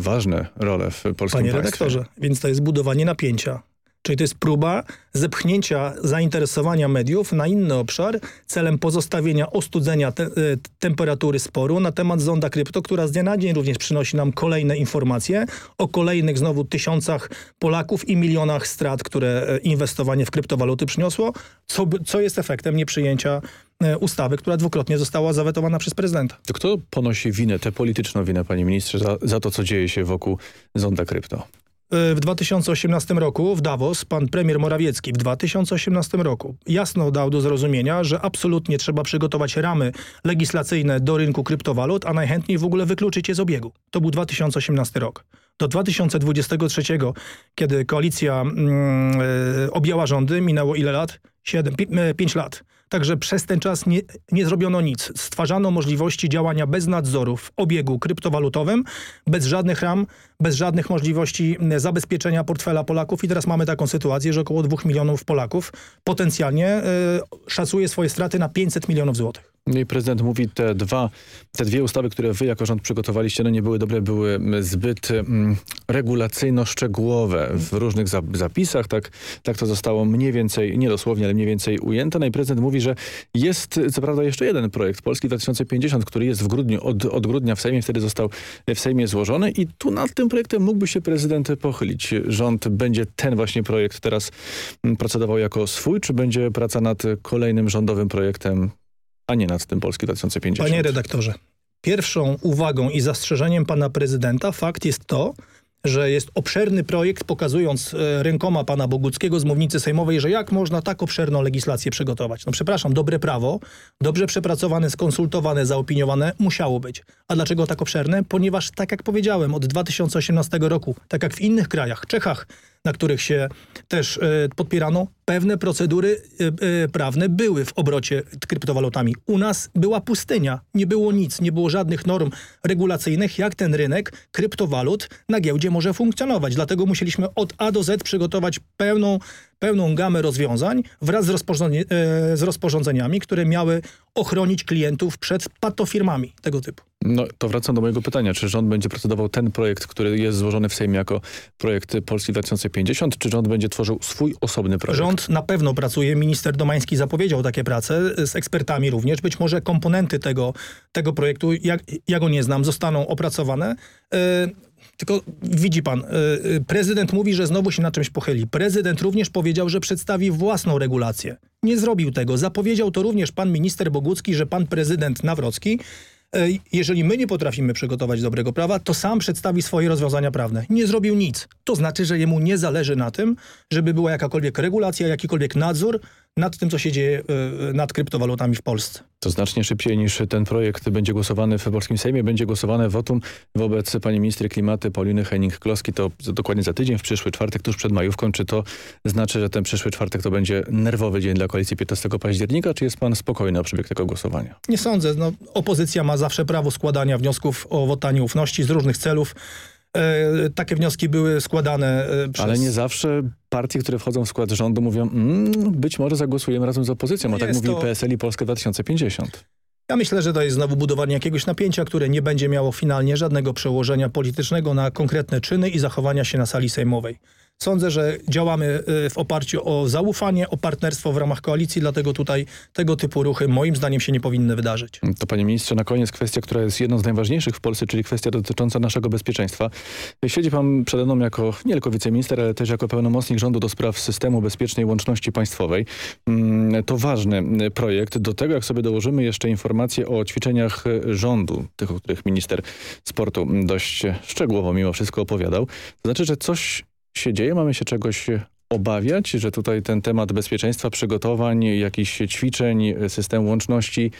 ważne role w polskim Panie państwie. Panie redaktorze, więc to jest budowanie napięcia. Czyli to jest próba zepchnięcia zainteresowania mediów na inny obszar celem pozostawienia ostudzenia te, y, temperatury sporu na temat zonda krypto, która z dnia na dzień również przynosi nam kolejne informacje o kolejnych znowu tysiącach Polaków i milionach strat, które e, inwestowanie w kryptowaluty przyniosło, co, co jest efektem nieprzyjęcia e, ustawy, która dwukrotnie została zawetowana przez prezydenta. To kto ponosi winę, tę polityczną winę, panie ministrze, za, za to, co dzieje się wokół zonda krypto? E, w 2018 roku w Davos pan premier Morawiecki w 2018 roku jasno dał do zrozumienia, że absolutnie trzeba przygotować ramy legislacyjne do rynku kryptowalut, a najchętniej w ogóle wykluczyć je z obiegu. To był 2018 rok. Do 2023, kiedy koalicja mm, y, objęła rządy, minęło ile lat? 7, 5 lat. Także przez ten czas nie, nie zrobiono nic. Stwarzano możliwości działania bez nadzoru w obiegu kryptowalutowym, bez żadnych ram, bez żadnych możliwości zabezpieczenia portfela Polaków i teraz mamy taką sytuację, że około 2 milionów Polaków potencjalnie y, szacuje swoje straty na 500 milionów złotych. I prezydent mówi, te dwa, te dwie ustawy, które wy jako rząd przygotowaliście, no nie były dobre, były zbyt mm, regulacyjno-szczegółowe w różnych zapisach. Tak, tak to zostało mniej więcej, nie dosłownie, ale mniej więcej ujęte. No i prezydent mówi, że jest co prawda jeszcze jeden projekt, Polski 2050, który jest w grudniu, od, od grudnia w Sejmie, wtedy został w Sejmie złożony i tu nad tym projektem mógłby się prezydent pochylić. Rząd będzie ten właśnie projekt teraz mm, procedował jako swój, czy będzie praca nad kolejnym rządowym projektem a nie nad tym Polski 2050. Panie redaktorze, pierwszą uwagą i zastrzeżeniem pana prezydenta fakt jest to, że jest obszerny projekt, pokazując e, rękoma pana Boguckiego z mównicy sejmowej, że jak można tak obszerną legislację przygotować. No przepraszam, dobre prawo, dobrze przepracowane, skonsultowane, zaopiniowane musiało być. A dlaczego tak obszerne? Ponieważ, tak jak powiedziałem, od 2018 roku, tak jak w innych krajach, Czechach, na których się też e, podpierano, pewne procedury e, e, prawne były w obrocie kryptowalutami. U nas była pustynia, nie było nic, nie było żadnych norm regulacyjnych, jak ten rynek kryptowalut na giełdzie może funkcjonować. Dlatego musieliśmy od A do Z przygotować pełną pełną gamę rozwiązań wraz z, rozporządzenie, z rozporządzeniami, które miały ochronić klientów przed patofirmami tego typu. No to wracam do mojego pytania. Czy rząd będzie procedował ten projekt, który jest złożony w Sejmie jako projekt Polski 2050, czy rząd będzie tworzył swój osobny projekt? Rząd na pewno pracuje. Minister Domański zapowiedział takie prace z ekspertami również. Być może komponenty tego, tego projektu, jak, ja go nie znam, zostaną opracowane. Yy, tylko widzi pan, y, y, prezydent mówi, że znowu się na czymś pochyli. Prezydent również powiedział, że przedstawi własną regulację. Nie zrobił tego. Zapowiedział to również pan minister Bogucki, że pan prezydent Nawrocki jeżeli my nie potrafimy przygotować dobrego prawa, to sam przedstawi swoje rozwiązania prawne. Nie zrobił nic. To znaczy, że jemu nie zależy na tym, żeby była jakakolwiek regulacja, jakikolwiek nadzór nad tym, co się dzieje nad kryptowalutami w Polsce. To znacznie szybciej niż ten projekt będzie głosowany w Polskim Sejmie, będzie głosowane wotum wobec pani ministry klimatu Pauliny Henning-Kloski. To dokładnie za tydzień, w przyszły czwartek, tuż przed majówką. Czy to znaczy, że ten przyszły czwartek to będzie nerwowy dzień dla koalicji 15 października, czy jest pan spokojny o przebieg tego głosowania? Nie sądzę. No, opozycja ma zawsze prawo składania wniosków o wotanie ufności z różnych celów. E, takie wnioski były składane e, przez... Ale nie zawsze partie, które wchodzą w skład rządu mówią mm, być może zagłosujemy razem z opozycją, a tak mówi to... PSL i Polska 2050. Ja myślę, że to jest znowu budowanie jakiegoś napięcia, które nie będzie miało finalnie żadnego przełożenia politycznego na konkretne czyny i zachowania się na sali sejmowej. Sądzę, że działamy y, w oparciu o zaufanie, o partnerstwo w ramach koalicji, dlatego tutaj tego typu ruchy moim zdaniem się nie powinny wydarzyć. To panie ministrze, na koniec kwestia, która jest jedną z najważniejszych w Polsce, czyli kwestia dotycząca naszego bezpieczeństwa. Siedzi pan przede mną jako, nie tylko wiceminister, ale też jako pełnomocnik rządu do spraw systemu bezpiecznej łączności państwowej. Mm, to ważny projekt. Do tego, jak sobie dołożymy jeszcze informacje o ćwiczeniach rządu, tych, o których minister sportu dość szczegółowo mimo wszystko opowiadał, to znaczy, że coś się dzieje? Mamy się czegoś obawiać, że tutaj ten temat bezpieczeństwa, przygotowań, jakichś ćwiczeń, system łączności,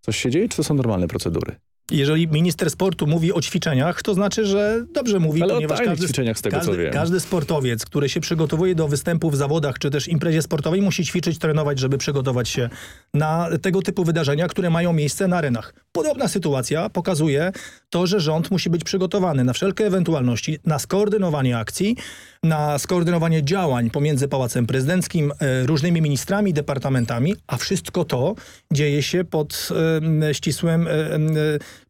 coś się dzieje, czy to są normalne procedury? Jeżeli minister sportu mówi o ćwiczeniach, to znaczy, że dobrze mówi, Ale ponieważ każdy, ćwiczeniach z tego, każdy, co wiem. każdy sportowiec, który się przygotowuje do występu w zawodach, czy też imprezie sportowej, musi ćwiczyć, trenować, żeby przygotować się na tego typu wydarzenia, które mają miejsce na arenach. Podobna sytuacja pokazuje to, że rząd musi być przygotowany na wszelkie ewentualności, na skoordynowanie akcji, na skoordynowanie działań pomiędzy Pałacem Prezydenckim, e, różnymi ministrami, departamentami, a wszystko to dzieje się pod ścisłym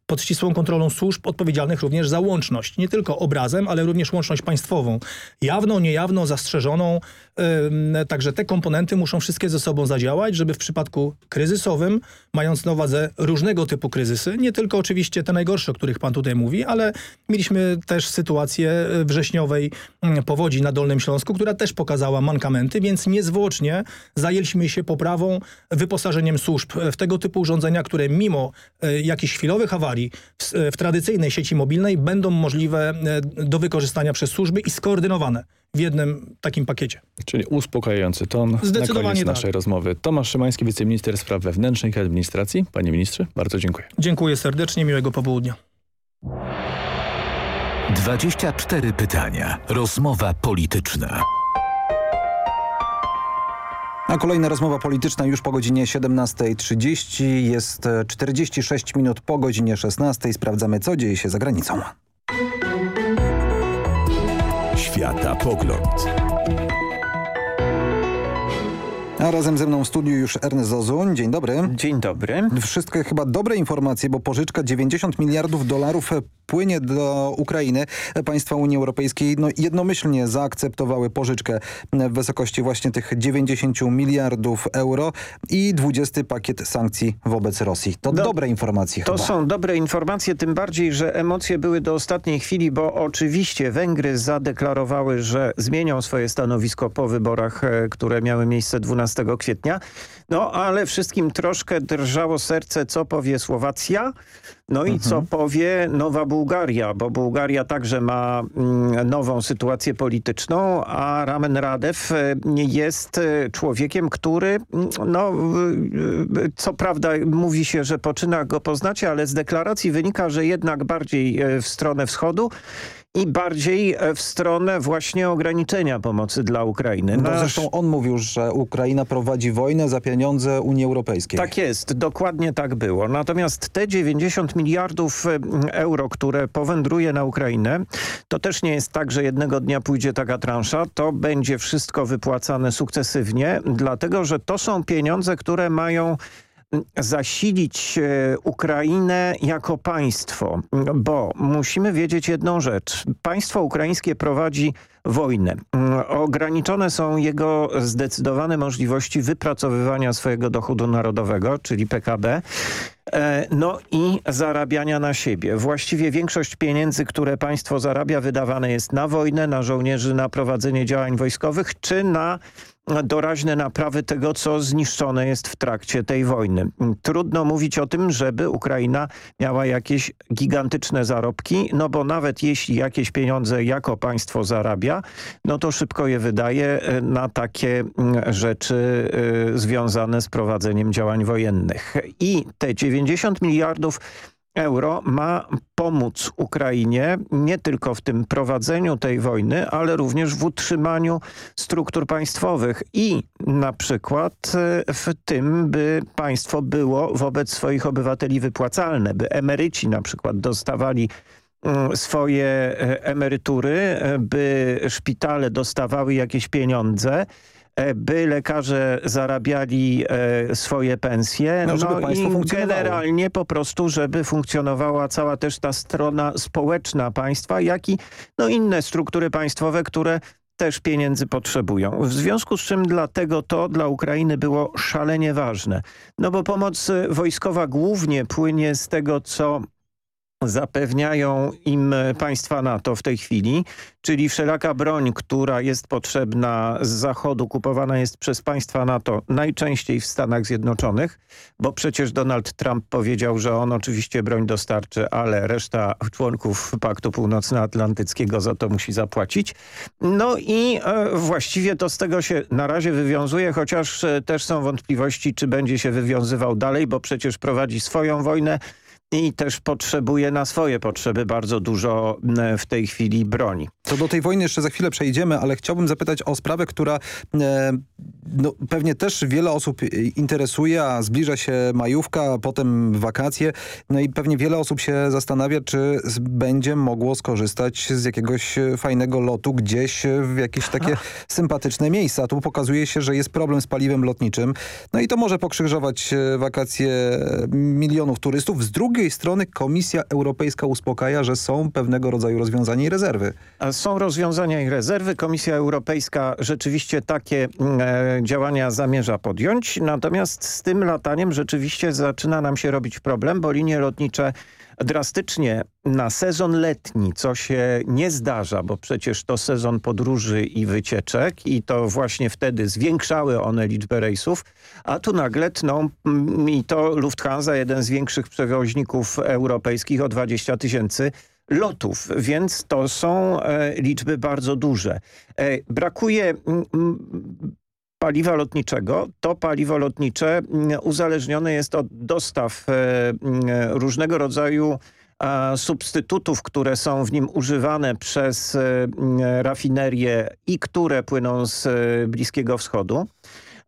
pod ścisłą kontrolą służb odpowiedzialnych również za łączność. Nie tylko obrazem, ale również łączność państwową. Jawną, niejawną, zastrzeżoną. Także te komponenty muszą wszystkie ze sobą zadziałać, żeby w przypadku kryzysowym, mając na uwadze różnego typu kryzysy, nie tylko oczywiście te najgorsze, o których pan tutaj mówi, ale mieliśmy też sytuację wrześniowej powodzi na Dolnym Śląsku, która też pokazała mankamenty, więc niezwłocznie zajęliśmy się poprawą, wyposażeniem służb w tego typu urządzenia, które mimo y, jakichś chwilowych awarii w, w tradycyjnej sieci mobilnej będą możliwe e, do wykorzystania przez służby i skoordynowane w jednym takim pakiecie. Czyli uspokajający ton Zdecydowanie na koniec naszej tak. rozmowy. Tomasz Szymański, wiceminister spraw wewnętrznych i administracji. Panie ministrze, bardzo dziękuję. Dziękuję serdecznie, miłego popołudnia. 24 pytania. Rozmowa polityczna. A kolejna rozmowa polityczna już po godzinie 17.30. Jest 46 minut po godzinie 16. Sprawdzamy, co dzieje się za granicą. Świata Pogląd. A razem ze mną w studiu już Ernest Zozuń. Dzień dobry. Dzień dobry. Wszystkie chyba dobre informacje, bo pożyczka 90 miliardów dolarów płynie do Ukrainy. Państwa Unii Europejskiej no, jednomyślnie zaakceptowały pożyczkę w wysokości właśnie tych 90 miliardów euro i 20 pakiet sankcji wobec Rosji. To Do, dobre informacje To chyba. są dobre informacje, tym bardziej, że emocje były do ostatniej chwili, bo oczywiście Węgry zadeklarowały, że zmienią swoje stanowisko po wyborach, e, które miały miejsce 12 kwietnia. No ale wszystkim troszkę drżało serce, co powie Słowacja, no i mhm. co powie Nowa Bułgaria, bo Bułgaria także ma mm, nową sytuację polityczną, a Ramen Radew e, jest e, człowiekiem, który, mm, no co prawda mówi się, że poczyna go poznać, ale z deklaracji wynika, że jednak bardziej w stronę wschodu i bardziej w stronę właśnie ograniczenia pomocy dla Ukrainy. No, zresztą on mówił, że Ukraina prowadzi wojnę za pieniądze Unii Europejskiej. Tak jest, dokładnie tak było. Natomiast te 90 miliardów euro, które powędruje na Ukrainę, to też nie jest tak, że jednego dnia pójdzie taka transza. To będzie wszystko wypłacane sukcesywnie, dlatego że to są pieniądze, które mają zasilić e, Ukrainę jako państwo, bo musimy wiedzieć jedną rzecz. Państwo ukraińskie prowadzi wojnę. Ograniczone są jego zdecydowane możliwości wypracowywania swojego dochodu narodowego, czyli PKB, e, no i zarabiania na siebie. Właściwie większość pieniędzy, które państwo zarabia, wydawane jest na wojnę, na żołnierzy, na prowadzenie działań wojskowych, czy na doraźne naprawy tego, co zniszczone jest w trakcie tej wojny. Trudno mówić o tym, żeby Ukraina miała jakieś gigantyczne zarobki, no bo nawet jeśli jakieś pieniądze jako państwo zarabia, no to szybko je wydaje e, na takie mm, rzeczy y, związane z prowadzeniem działań wojennych. I te 90 miliardów euro ma pomóc Ukrainie nie tylko w tym prowadzeniu tej wojny, ale również w utrzymaniu struktur państwowych i na przykład e, w tym, by państwo było wobec swoich obywateli wypłacalne, by emeryci na przykład dostawali mm, swoje e, emerytury, e, by szpitale dostawały jakieś pieniądze, by lekarze zarabiali e, swoje pensje. No, państwo i generalnie po prostu, żeby funkcjonowała cała też ta strona społeczna państwa, jak i no, inne struktury państwowe, które też pieniędzy potrzebują. W związku z czym dlatego to dla Ukrainy było szalenie ważne. No bo pomoc e, wojskowa głównie płynie z tego, co zapewniają im państwa NATO w tej chwili, czyli wszelaka broń, która jest potrzebna z zachodu, kupowana jest przez państwa NATO najczęściej w Stanach Zjednoczonych, bo przecież Donald Trump powiedział, że on oczywiście broń dostarczy, ale reszta członków Paktu Północnoatlantyckiego za to musi zapłacić. No i e, właściwie to z tego się na razie wywiązuje, chociaż e, też są wątpliwości, czy będzie się wywiązywał dalej, bo przecież prowadzi swoją wojnę, i też potrzebuje na swoje potrzeby bardzo dużo e, w tej chwili broni. To do tej wojny jeszcze za chwilę przejdziemy, ale chciałbym zapytać o sprawę, która e, no, pewnie też wiele osób interesuje, a zbliża się majówka, a potem wakacje. No i pewnie wiele osób się zastanawia, czy będzie mogło skorzystać z jakiegoś e, fajnego lotu gdzieś e, w jakieś takie sympatyczne miejsca. Tu pokazuje się, że jest problem z paliwem lotniczym. No i to może pokrzyżować e, wakacje milionów turystów. Z drugiej strony Komisja Europejska uspokaja, że są pewnego rodzaju rozwiązania i rezerwy. Są rozwiązania i rezerwy. Komisja Europejska rzeczywiście takie mm, e, działania zamierza podjąć. Natomiast z tym lataniem rzeczywiście zaczyna nam się robić problem, bo linie lotnicze drastycznie na sezon letni, co się nie zdarza, bo przecież to sezon podróży i wycieczek i to właśnie wtedy zwiększały one liczbę rejsów, a tu nagle tną mm, i to Lufthansa, jeden z większych przewoźników europejskich o 20 tysięcy lotów, więc to są e, liczby bardzo duże. E, brakuje mm, mm, paliwa lotniczego. To paliwo lotnicze mm, uzależnione jest od dostaw e, mm, różnego rodzaju substytutów, które są w nim używane przez e, mm, rafinerie i które płyną z e, Bliskiego Wschodu.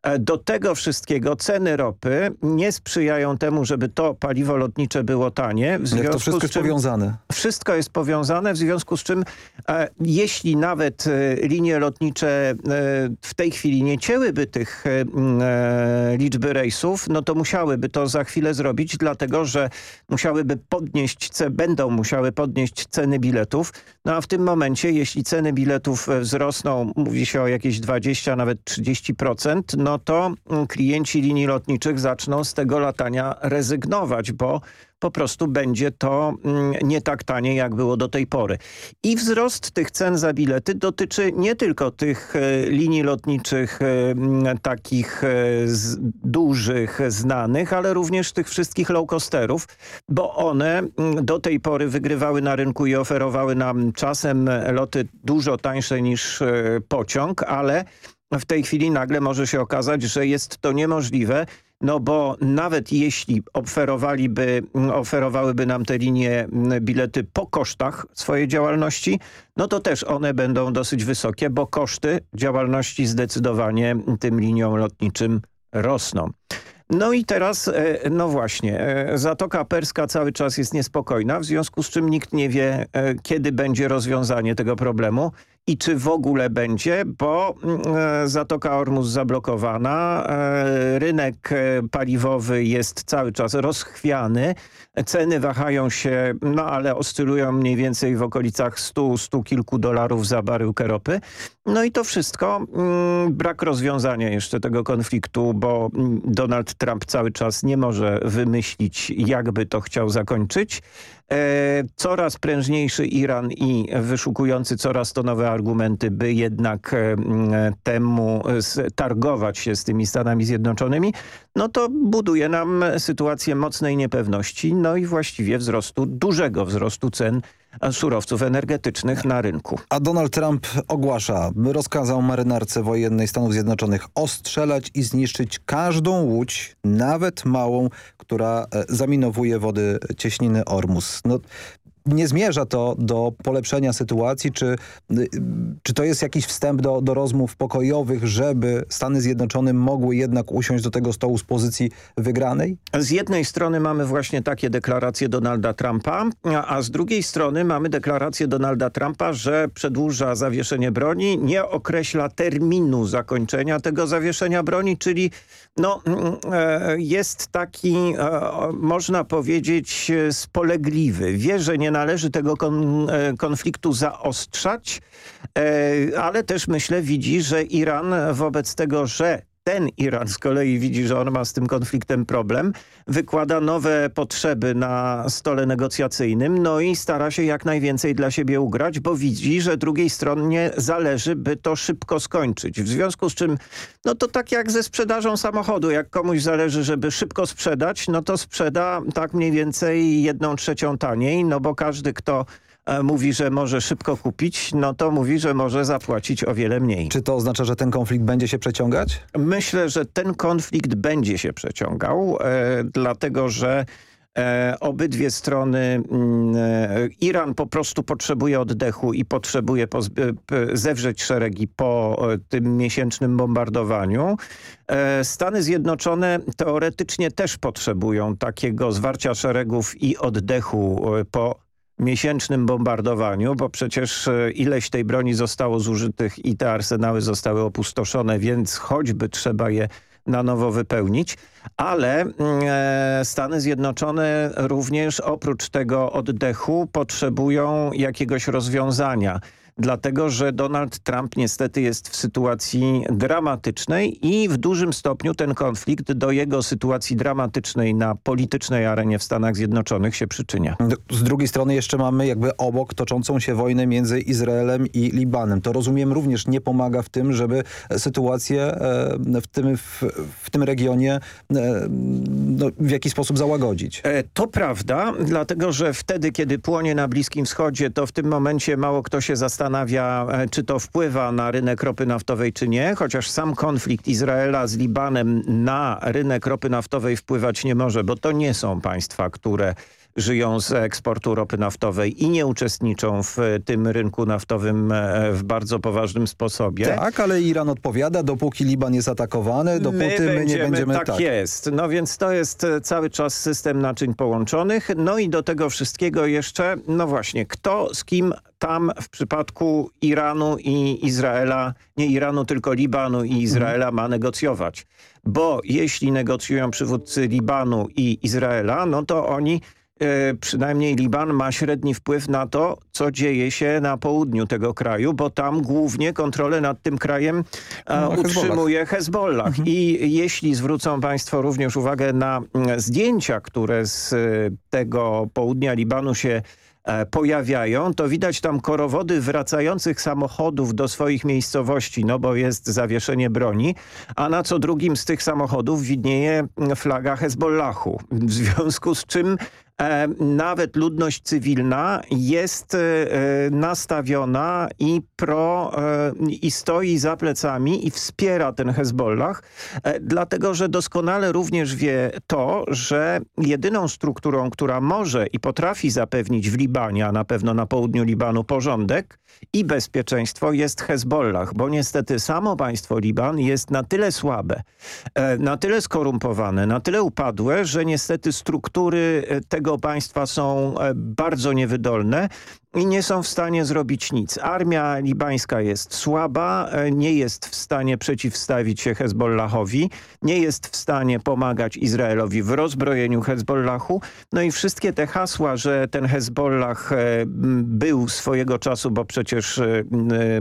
E, Do tego wszystkiego ceny ropy nie sprzyjają temu, żeby to paliwo lotnicze było tanie. W związku to wszystko jest powiązane? wszystko jest powiązane, w związku z czym e, jeśli nawet e, linie lotnicze e, w tej chwili nie cięłyby tych e, e, liczby rejsów, no to musiałyby to za chwilę zrobić, dlatego że musiałyby podnieść, ce, będą musiały podnieść ceny biletów. No a w tym momencie, jeśli ceny biletów e, wzrosną, mówi się o jakieś 20, nawet 30%, no to mm, klienci linii lotniczych zaczną z tego latania rezygnować, bo po prostu będzie to mm, nie tak tanie, jak było do tej pory. I wzrost tych cen za bilety dotyczy nie tylko tych e, linii lotniczych e, takich e, dużych, znanych, ale również tych wszystkich low-costerów, bo one mm, do tej pory wygrywały na rynku i oferowały nam czasem loty dużo tańsze niż pociąg, ale w tej chwili nagle może się okazać, że jest to niemożliwe, no bo nawet jeśli oferowaliby, oferowałyby nam te linie mm, bilety po kosztach swojej działalności, no to też one będą dosyć wysokie, bo koszty działalności zdecydowanie tym liniom lotniczym rosną. No i teraz, e, no właśnie, e, Zatoka Perska cały czas jest niespokojna, w związku z czym nikt nie wie, e, kiedy będzie rozwiązanie tego problemu i czy w ogóle będzie, bo mm, e, Zatoka Ormus zablokowana, e, rynek e, paliwowy jest cały czas rozchwiany, ceny wahają się, no ale oscylują mniej więcej w okolicach 100, 100 kilku dolarów za baryłkę ropy. No i to wszystko, mm, brak rozwiązania jeszcze tego konfliktu, bo mm, Donald Trump cały czas nie może wymyślić, jakby to chciał zakończyć. E, coraz prężniejszy Iran i wyszukujący coraz to nowe argumenty, by jednak e, mm, temu targować się z tymi Stanami Zjednoczonymi, no to buduje nam sytuację mocnej niepewności, no i właściwie wzrostu, dużego wzrostu cen e, surowców energetycznych na rynku. A Donald Trump ogłasza, rozkazał marynarce wojennej Stanów Zjednoczonych ostrzelać i zniszczyć każdą łódź, nawet małą, która e, zaminowuje wody cieśniny Ormus. No, nie zmierza to do polepszenia sytuacji, czy, y, czy to jest jakiś wstęp do, do rozmów pokojowych, żeby Stany Zjednoczone mogły jednak usiąść do tego stołu z pozycji wygranej? Z jednej strony mamy właśnie takie deklaracje Donalda Trumpa, a, z drugiej strony mamy deklarację Donalda Trumpa, że przedłuża zawieszenie broni, nie określa terminu zakończenia tego zawieszenia broni, czyli no, mm, e, jest taki, e, można powiedzieć, e, spolegliwy. Wie, że nie należy tego kon, e, konfliktu zaostrzać, e, ale też myślę widzi, że Iran wobec tego, że ten Iran z kolei widzi, że on ma z tym konfliktem problem, wykłada nowe potrzeby na stole negocjacyjnym, no i stara się jak najwięcej dla siebie ugrać, bo widzi, że drugiej stronie zależy, by to szybko skończyć. W związku z czym, no to tak jak ze sprzedażą samochodu, jak komuś zależy, żeby szybko sprzedać, no to sprzeda tak mniej więcej jedną trzecią taniej, no bo każdy, kto mówi, że może szybko kupić, no to mówi, że może zapłacić o wiele mniej. Czy to oznacza, że ten konflikt będzie się przeciągać? Myślę, że ten konflikt będzie się przeciągał, e, dlatego że e, obydwie strony, mm, e, Iran po prostu potrzebuje oddechu i potrzebuje zewrzeć szeregi po tym miesięcznym bombardowaniu. Stany Zjednoczone teoretycznie też potrzebują takiego zwarcia szeregów i oddechu po miesięcznym bombardowaniu, bo przecież e, ileś tej broni zostało zużytych i te arsenały zostały opustoszone, więc choćby trzeba je na nowo wypełnić, ale mm, e, Stany Zjednoczone również oprócz tego oddechu potrzebują jakiegoś rozwiązania. Dlatego, że Donald Trump niestety jest w sytuacji dramatycznej i w dużym stopniu ten konflikt do jego sytuacji dramatycznej na politycznej arenie w Stanach Zjednoczonych się przyczynia. Z drugiej strony jeszcze mamy jakby obok toczącą się wojnę między Izraelem i Libanem. To rozumiem również nie pomaga w tym, żeby sytuację e, w tym, w, w tym regionie e, no, w jakiś sposób załagodzić. E, To prawda, dlatego że wtedy, kiedy płonie na Bliskim Wschodzie, to w tym momencie mało kto się zastanawia, e, czy to wpływa na rynek ropy naftowej, czy nie, chociaż sam konflikt Izraela z Libanem na rynek ropy naftowej wpływać nie może, bo to nie są państwa, które żyją z eksportu ropy naftowej i nie uczestniczą w e, tym rynku naftowym e, w bardzo poważnym sposobie. Tak, ale Iran odpowiada, dopóki Liban jest atakowany, dopóty my, nie będziemy... Tak, jest. No więc to jest e, cały czas system naczyń połączonych. No i do tego wszystkiego jeszcze, no właśnie, kto z kim tam w przypadku Iranu i Izraela, nie Iranu, tylko Libanu i Izraela ma negocjować. Bo jeśli negocjują przywódcy Libanu i Izraela, no to oni przynajmniej Liban ma średni wpływ na to, co dzieje się na południu tego kraju, bo tam głównie kontrolę nad tym krajem e, No, utrzymuje Hezbollah. I jeśli zwrócą Państwo również uwagę na mm, zdjęcia, które z e, tego południa Libanu się e, pojawiają, to widać tam korowody wracających samochodów do swoich miejscowości, no bo jest zawieszenie broni, a na co drugim z tych samochodów widnieje mm, flaga Hezbollahu. W związku z czym e, nawet ludność cywilna jest e, nastawiona i pro e, i stoi za plecami i wspiera ten Hezbollah, e, dlatego że doskonale również wie to, że jedyną strukturą, która może i potrafi zapewnić w Libanie, a na pewno na południu Libanu porządek i bezpieczeństwo jest Hezbollah, bo niestety samo państwo Liban jest na tyle słabe, e, na tyle skorumpowane, na tyle upadłe, że niestety struktury e, tego państwa są e, bardzo niewydolne i nie są w stanie zrobić nic. Armia libańska jest słaba, e, nie jest w stanie przeciwstawić się Hezbollahowi, nie jest w stanie pomagać Izraelowi w rozbrojeniu Hezbollahu. No i wszystkie te hasła, że ten Hezbollah e, był swojego czasu, bo przecież e,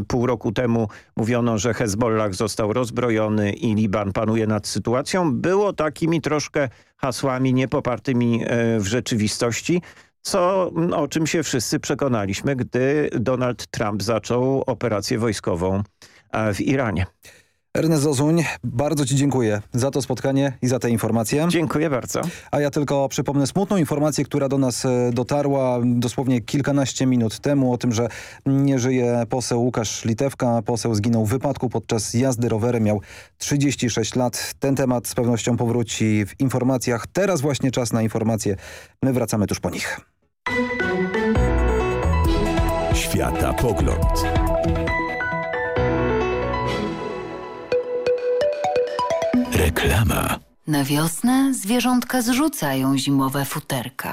pół roku temu mówiono, że Hezbollah został rozbrojony i Liban panuje nad sytuacją, było takimi troszkę hasłami niepopartymi w rzeczywistości co, o czym się wszyscy przekonaliśmy, gdy Donald Trump zaczął operację wojskową w Iranie. Ernest Zozuń, bardzo Ci dziękuję za to spotkanie i za te informacje. Dziękuję bardzo. A ja tylko przypomnę smutną informację, która do nas e, dotarła dosłownie kilkanaście minut temu o tym, że nie żyje poseł Łukasz Litewka. Poseł zginął w wypadku podczas jazdy rowerem, miał 36 lat. Ten temat z pewnością powróci w informacjach. Teraz właśnie czas na informacje. My wracamy tuż po nich. Świata Pogląd. Reklama. Na wiosnę zwierzątka zrzucają zimowe futerka.